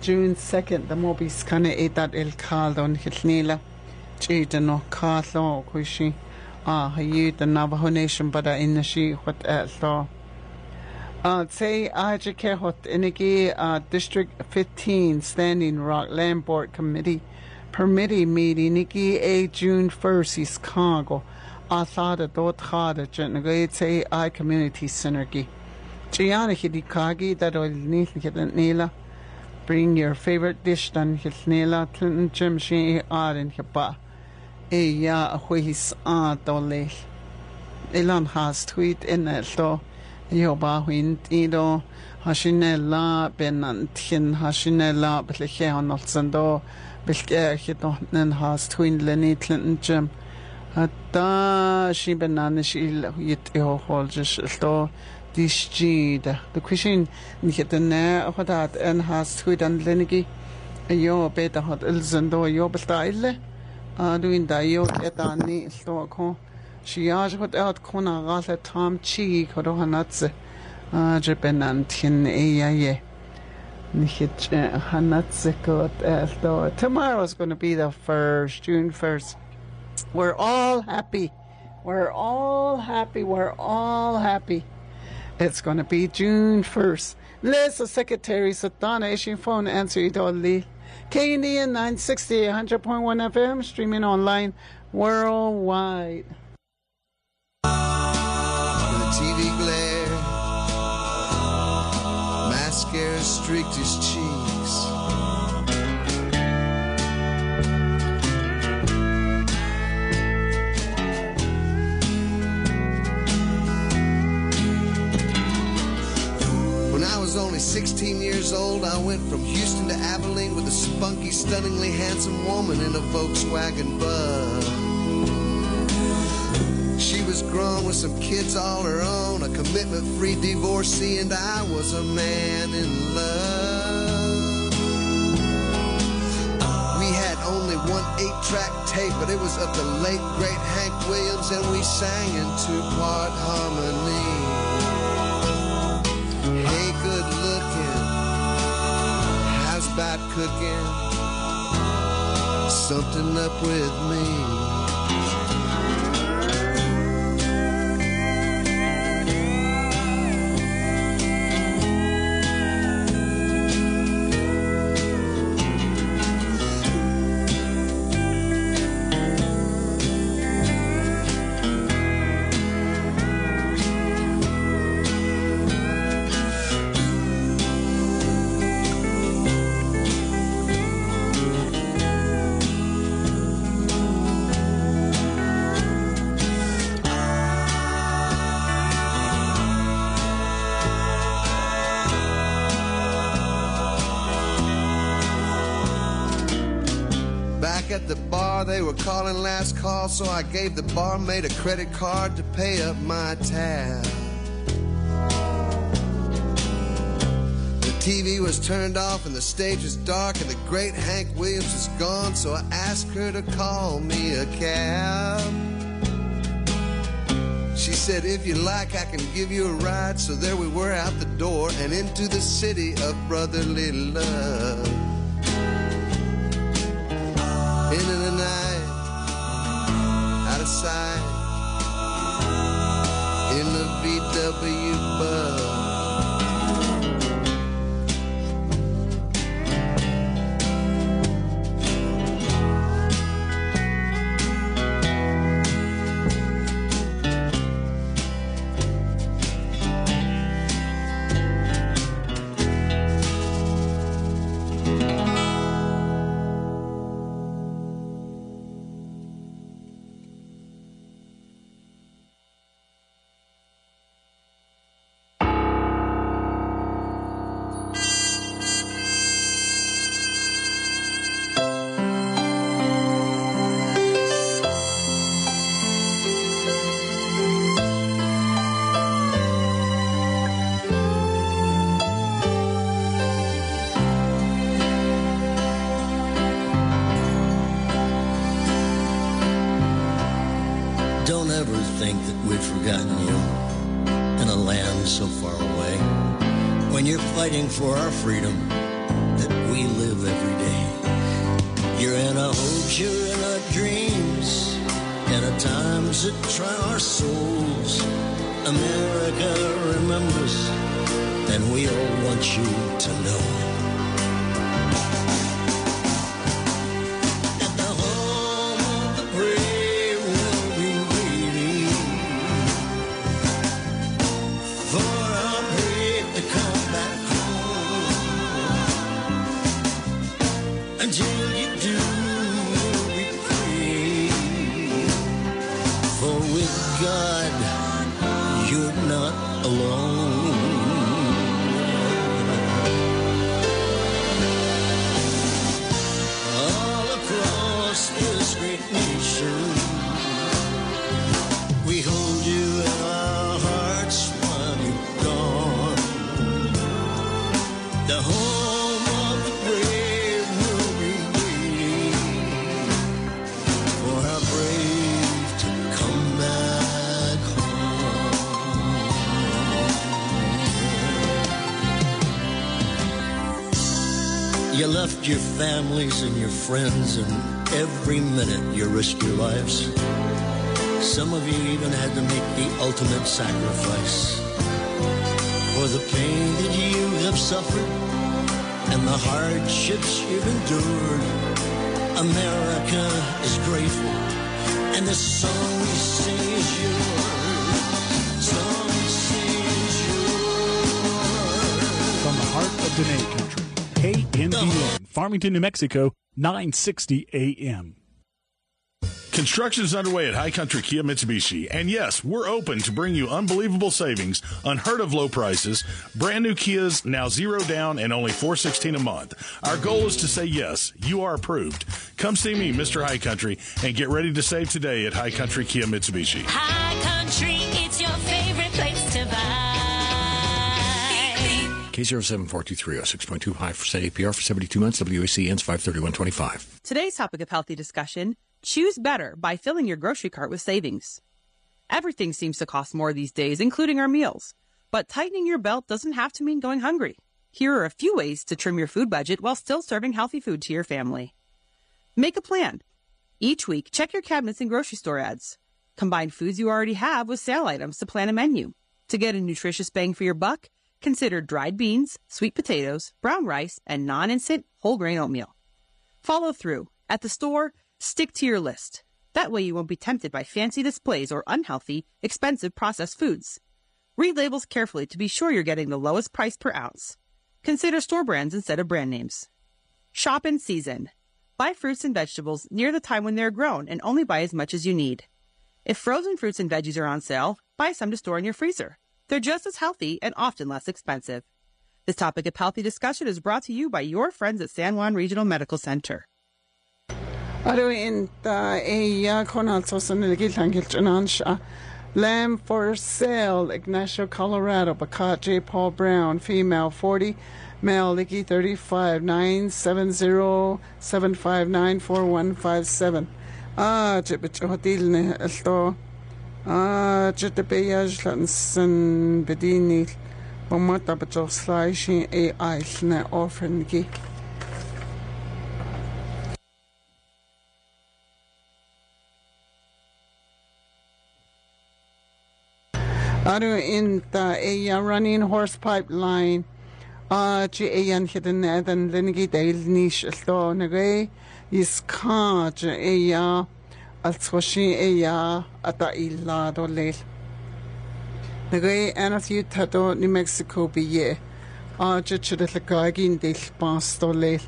June 2nd the mobis kana edat el caldo kaldon hilnila chita no kalo kuishi ah hayu the Navajo Nation bada in shi what at law say aja ke hot inigi District 15 Standing Rock Land Board Committee. Permittee meeting niki a June 1st is Congo athada dot khada jenagay say I Community Synergy. Chiana hidikagi that oil nila bring your favorite dish dan hilnela Clinton Jim shi arin hiba e ya huis a dole ilan has tweet in el do. Yo ba huin ido hashinella ben an tin hashinella beliche an alsando bilge hito nen has twin lenny Clinton Jim Hatta shi benan shi yit e ho hol just do disgida. De cuisine ni het de ne of dat en has goed an lenigi. En jo beter had ilzen do jo bestaile. A du in da jo et an ni sto ko. Shi ja wat out kona gale tam chi ko do hanatze. A je benan tin e ya ye. Nicht hanatze got sto. Tomorrow's going to be the first June 1st. We're all happy. We're all happy. We're all happy. It's going to be June 1st. Lisa Secretary Satana issuing phone answer idoli. KNDN 960 100.1 FM streaming online worldwide. The TV glare, mascara streaked his cheeks. Only 16 years old, I went from Houston to Abilene with a spunky, stunningly handsome woman in a Volkswagen bug. She was grown with some kids all her own, a commitment free divorcee, and I was a man in love. We had only one eight track tape, but it was of the late great Hank Williams, and we sang in two part harmony. Hey, good about cooking? Something up with me. Last call, so I gave the barmaid a credit card to pay up my tab. The TV was turned off and the stage was dark, and the great Hank Williams was gone, so I asked her to call me a cab. She said, If you like, I can give you a ride. So there we were out the door and into the city of brotherly love. Sight, in the VW bug. For our freedom that we live every day. You're in our hopes, you're in our dreams, and at times that try our souls. America remembers, and we all want you your families and your friends and every minute you risk your lives. Some of you even had to make the ultimate sacrifice. For the pain that you have suffered and the hardships you've endured, America is grateful, and the song we sing is yours. Song we sing is yours. From the heart of Dene Country, KNDN, Farmington, New Mexico, 960 AM. Construction is underway at High Country Kia Mitsubishi. And yes, we're open to bring you unbelievable savings, unheard of low prices, brand new Kias now zero down and only 416 a month. Our goal is to say yes, you are approved. Come see me, Mr. High Country, and get ready to save today at High Country Kia Mitsubishi. High Country, K074230, 6.25% APR for 72 months. WAC ends 531.25. Today's topic of healthy discussion choose better by filling your grocery cart with savings. Everything seems to cost more these days, including our meals. But tightening your belt doesn't have to mean going hungry. Here are a few ways to trim your food budget while still serving healthy food to your family. Make a plan. Each week, check your cabinets and grocery store ads. Combine foods you already have with sale items to plan a menu. To get a nutritious bang for your buck, consider dried beans, sweet potatoes, brown rice, and non instant whole grain oatmeal. Follow through. At the store, stick to your list. That way you won't be tempted by fancy displays or unhealthy, expensive processed foods. Read labels carefully to be sure you're getting the lowest price per ounce. Consider store brands instead of brand names. Shop in season. Buy fruits and vegetables near the time when they're grown and only buy as much as you need. If frozen fruits and veggies are on sale, buy some to store in your freezer. They're just as healthy and often less expensive. This topic of healthy discussion is brought to you by your friends at San Juan Regional Medical Center. Lamb for sale, Ignacio, Colorado. Bakat J. Paul Brown, female 40, male Licky 35, 970 759 4157. Ah, chipich hotil ne alto. Ah, chitapeyaj lansan bedini. Bamata bacho slashing a ice ne offering ki. Aro in ta a running horse pipeline. Ah, chi a yan hidden edan linigi dail nish alto nagay is ka chi ya al tsoshi a ya ata illa do leil. Nagay anath yu tato New Mexico bi ye. Ah, chi chi dil gagin dil bas do leil.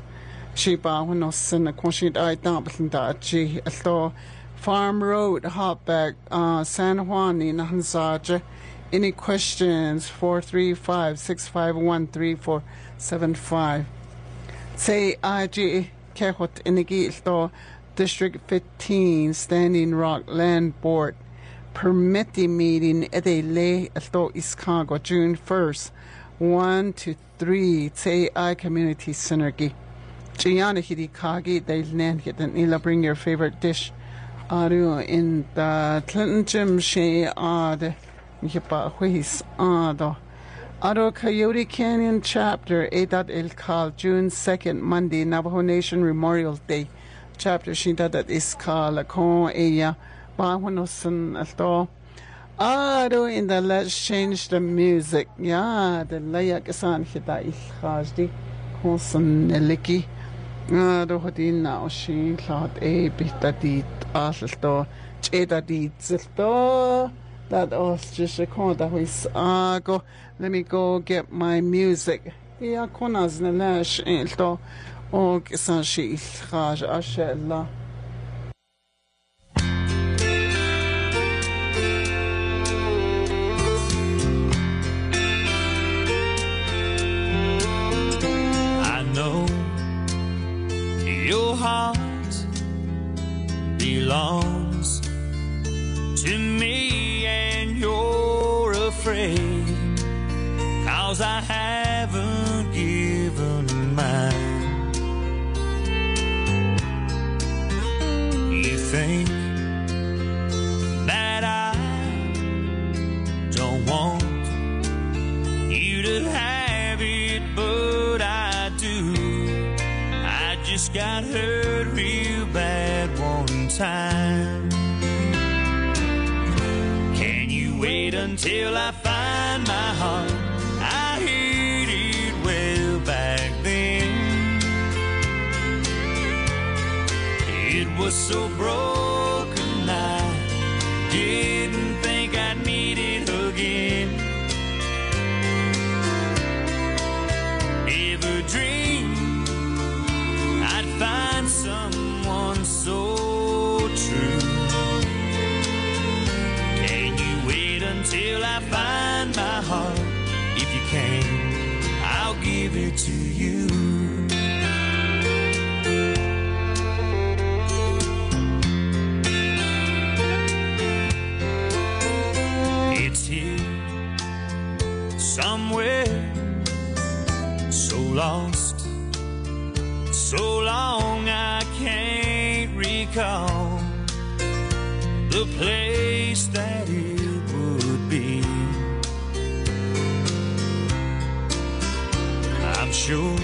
Shi ba wano sin a kwashid ay dampling da chi alto Farm Road, Hotback, uh, San Juan, in Hansaje. Any questions? 435 651 3475. Say IG Kehot Inigi Ilto District 15 Standing Rock Land Board permitting meeting at a lay Ilto Iskago June 1st, 1 to 3. Say Community Synergy. Gianna Hidikagi, they land bring your favorite dish. Aru in the Clinton Gym She Ad Yipa Huis Ado. Ado Coyote Canyon Chapter Edat El Kal June 2nd Monday Navajo Nation Memorial Day Chapter Shinda that is Kal Kon Eya Bahwanosan Alto. Ado in the Let's Change the Music. Ya the Layak San Hita Ilhajdi Konsan Neliki. Ado Hodin now she thought a bit that it Asalto Cheda di Zilto. That was just a corner with Ago. Let me go get my music. Yeah, Konas Nelash Ilto. I know your heart belongs to me and you're afraid cause I haven't given mine think that I don't want you to have it, but I do. I just got hurt real bad one time. Can you wait until I find my heart? so broke. lost. So long I can't recall the place that it would be. I'm sure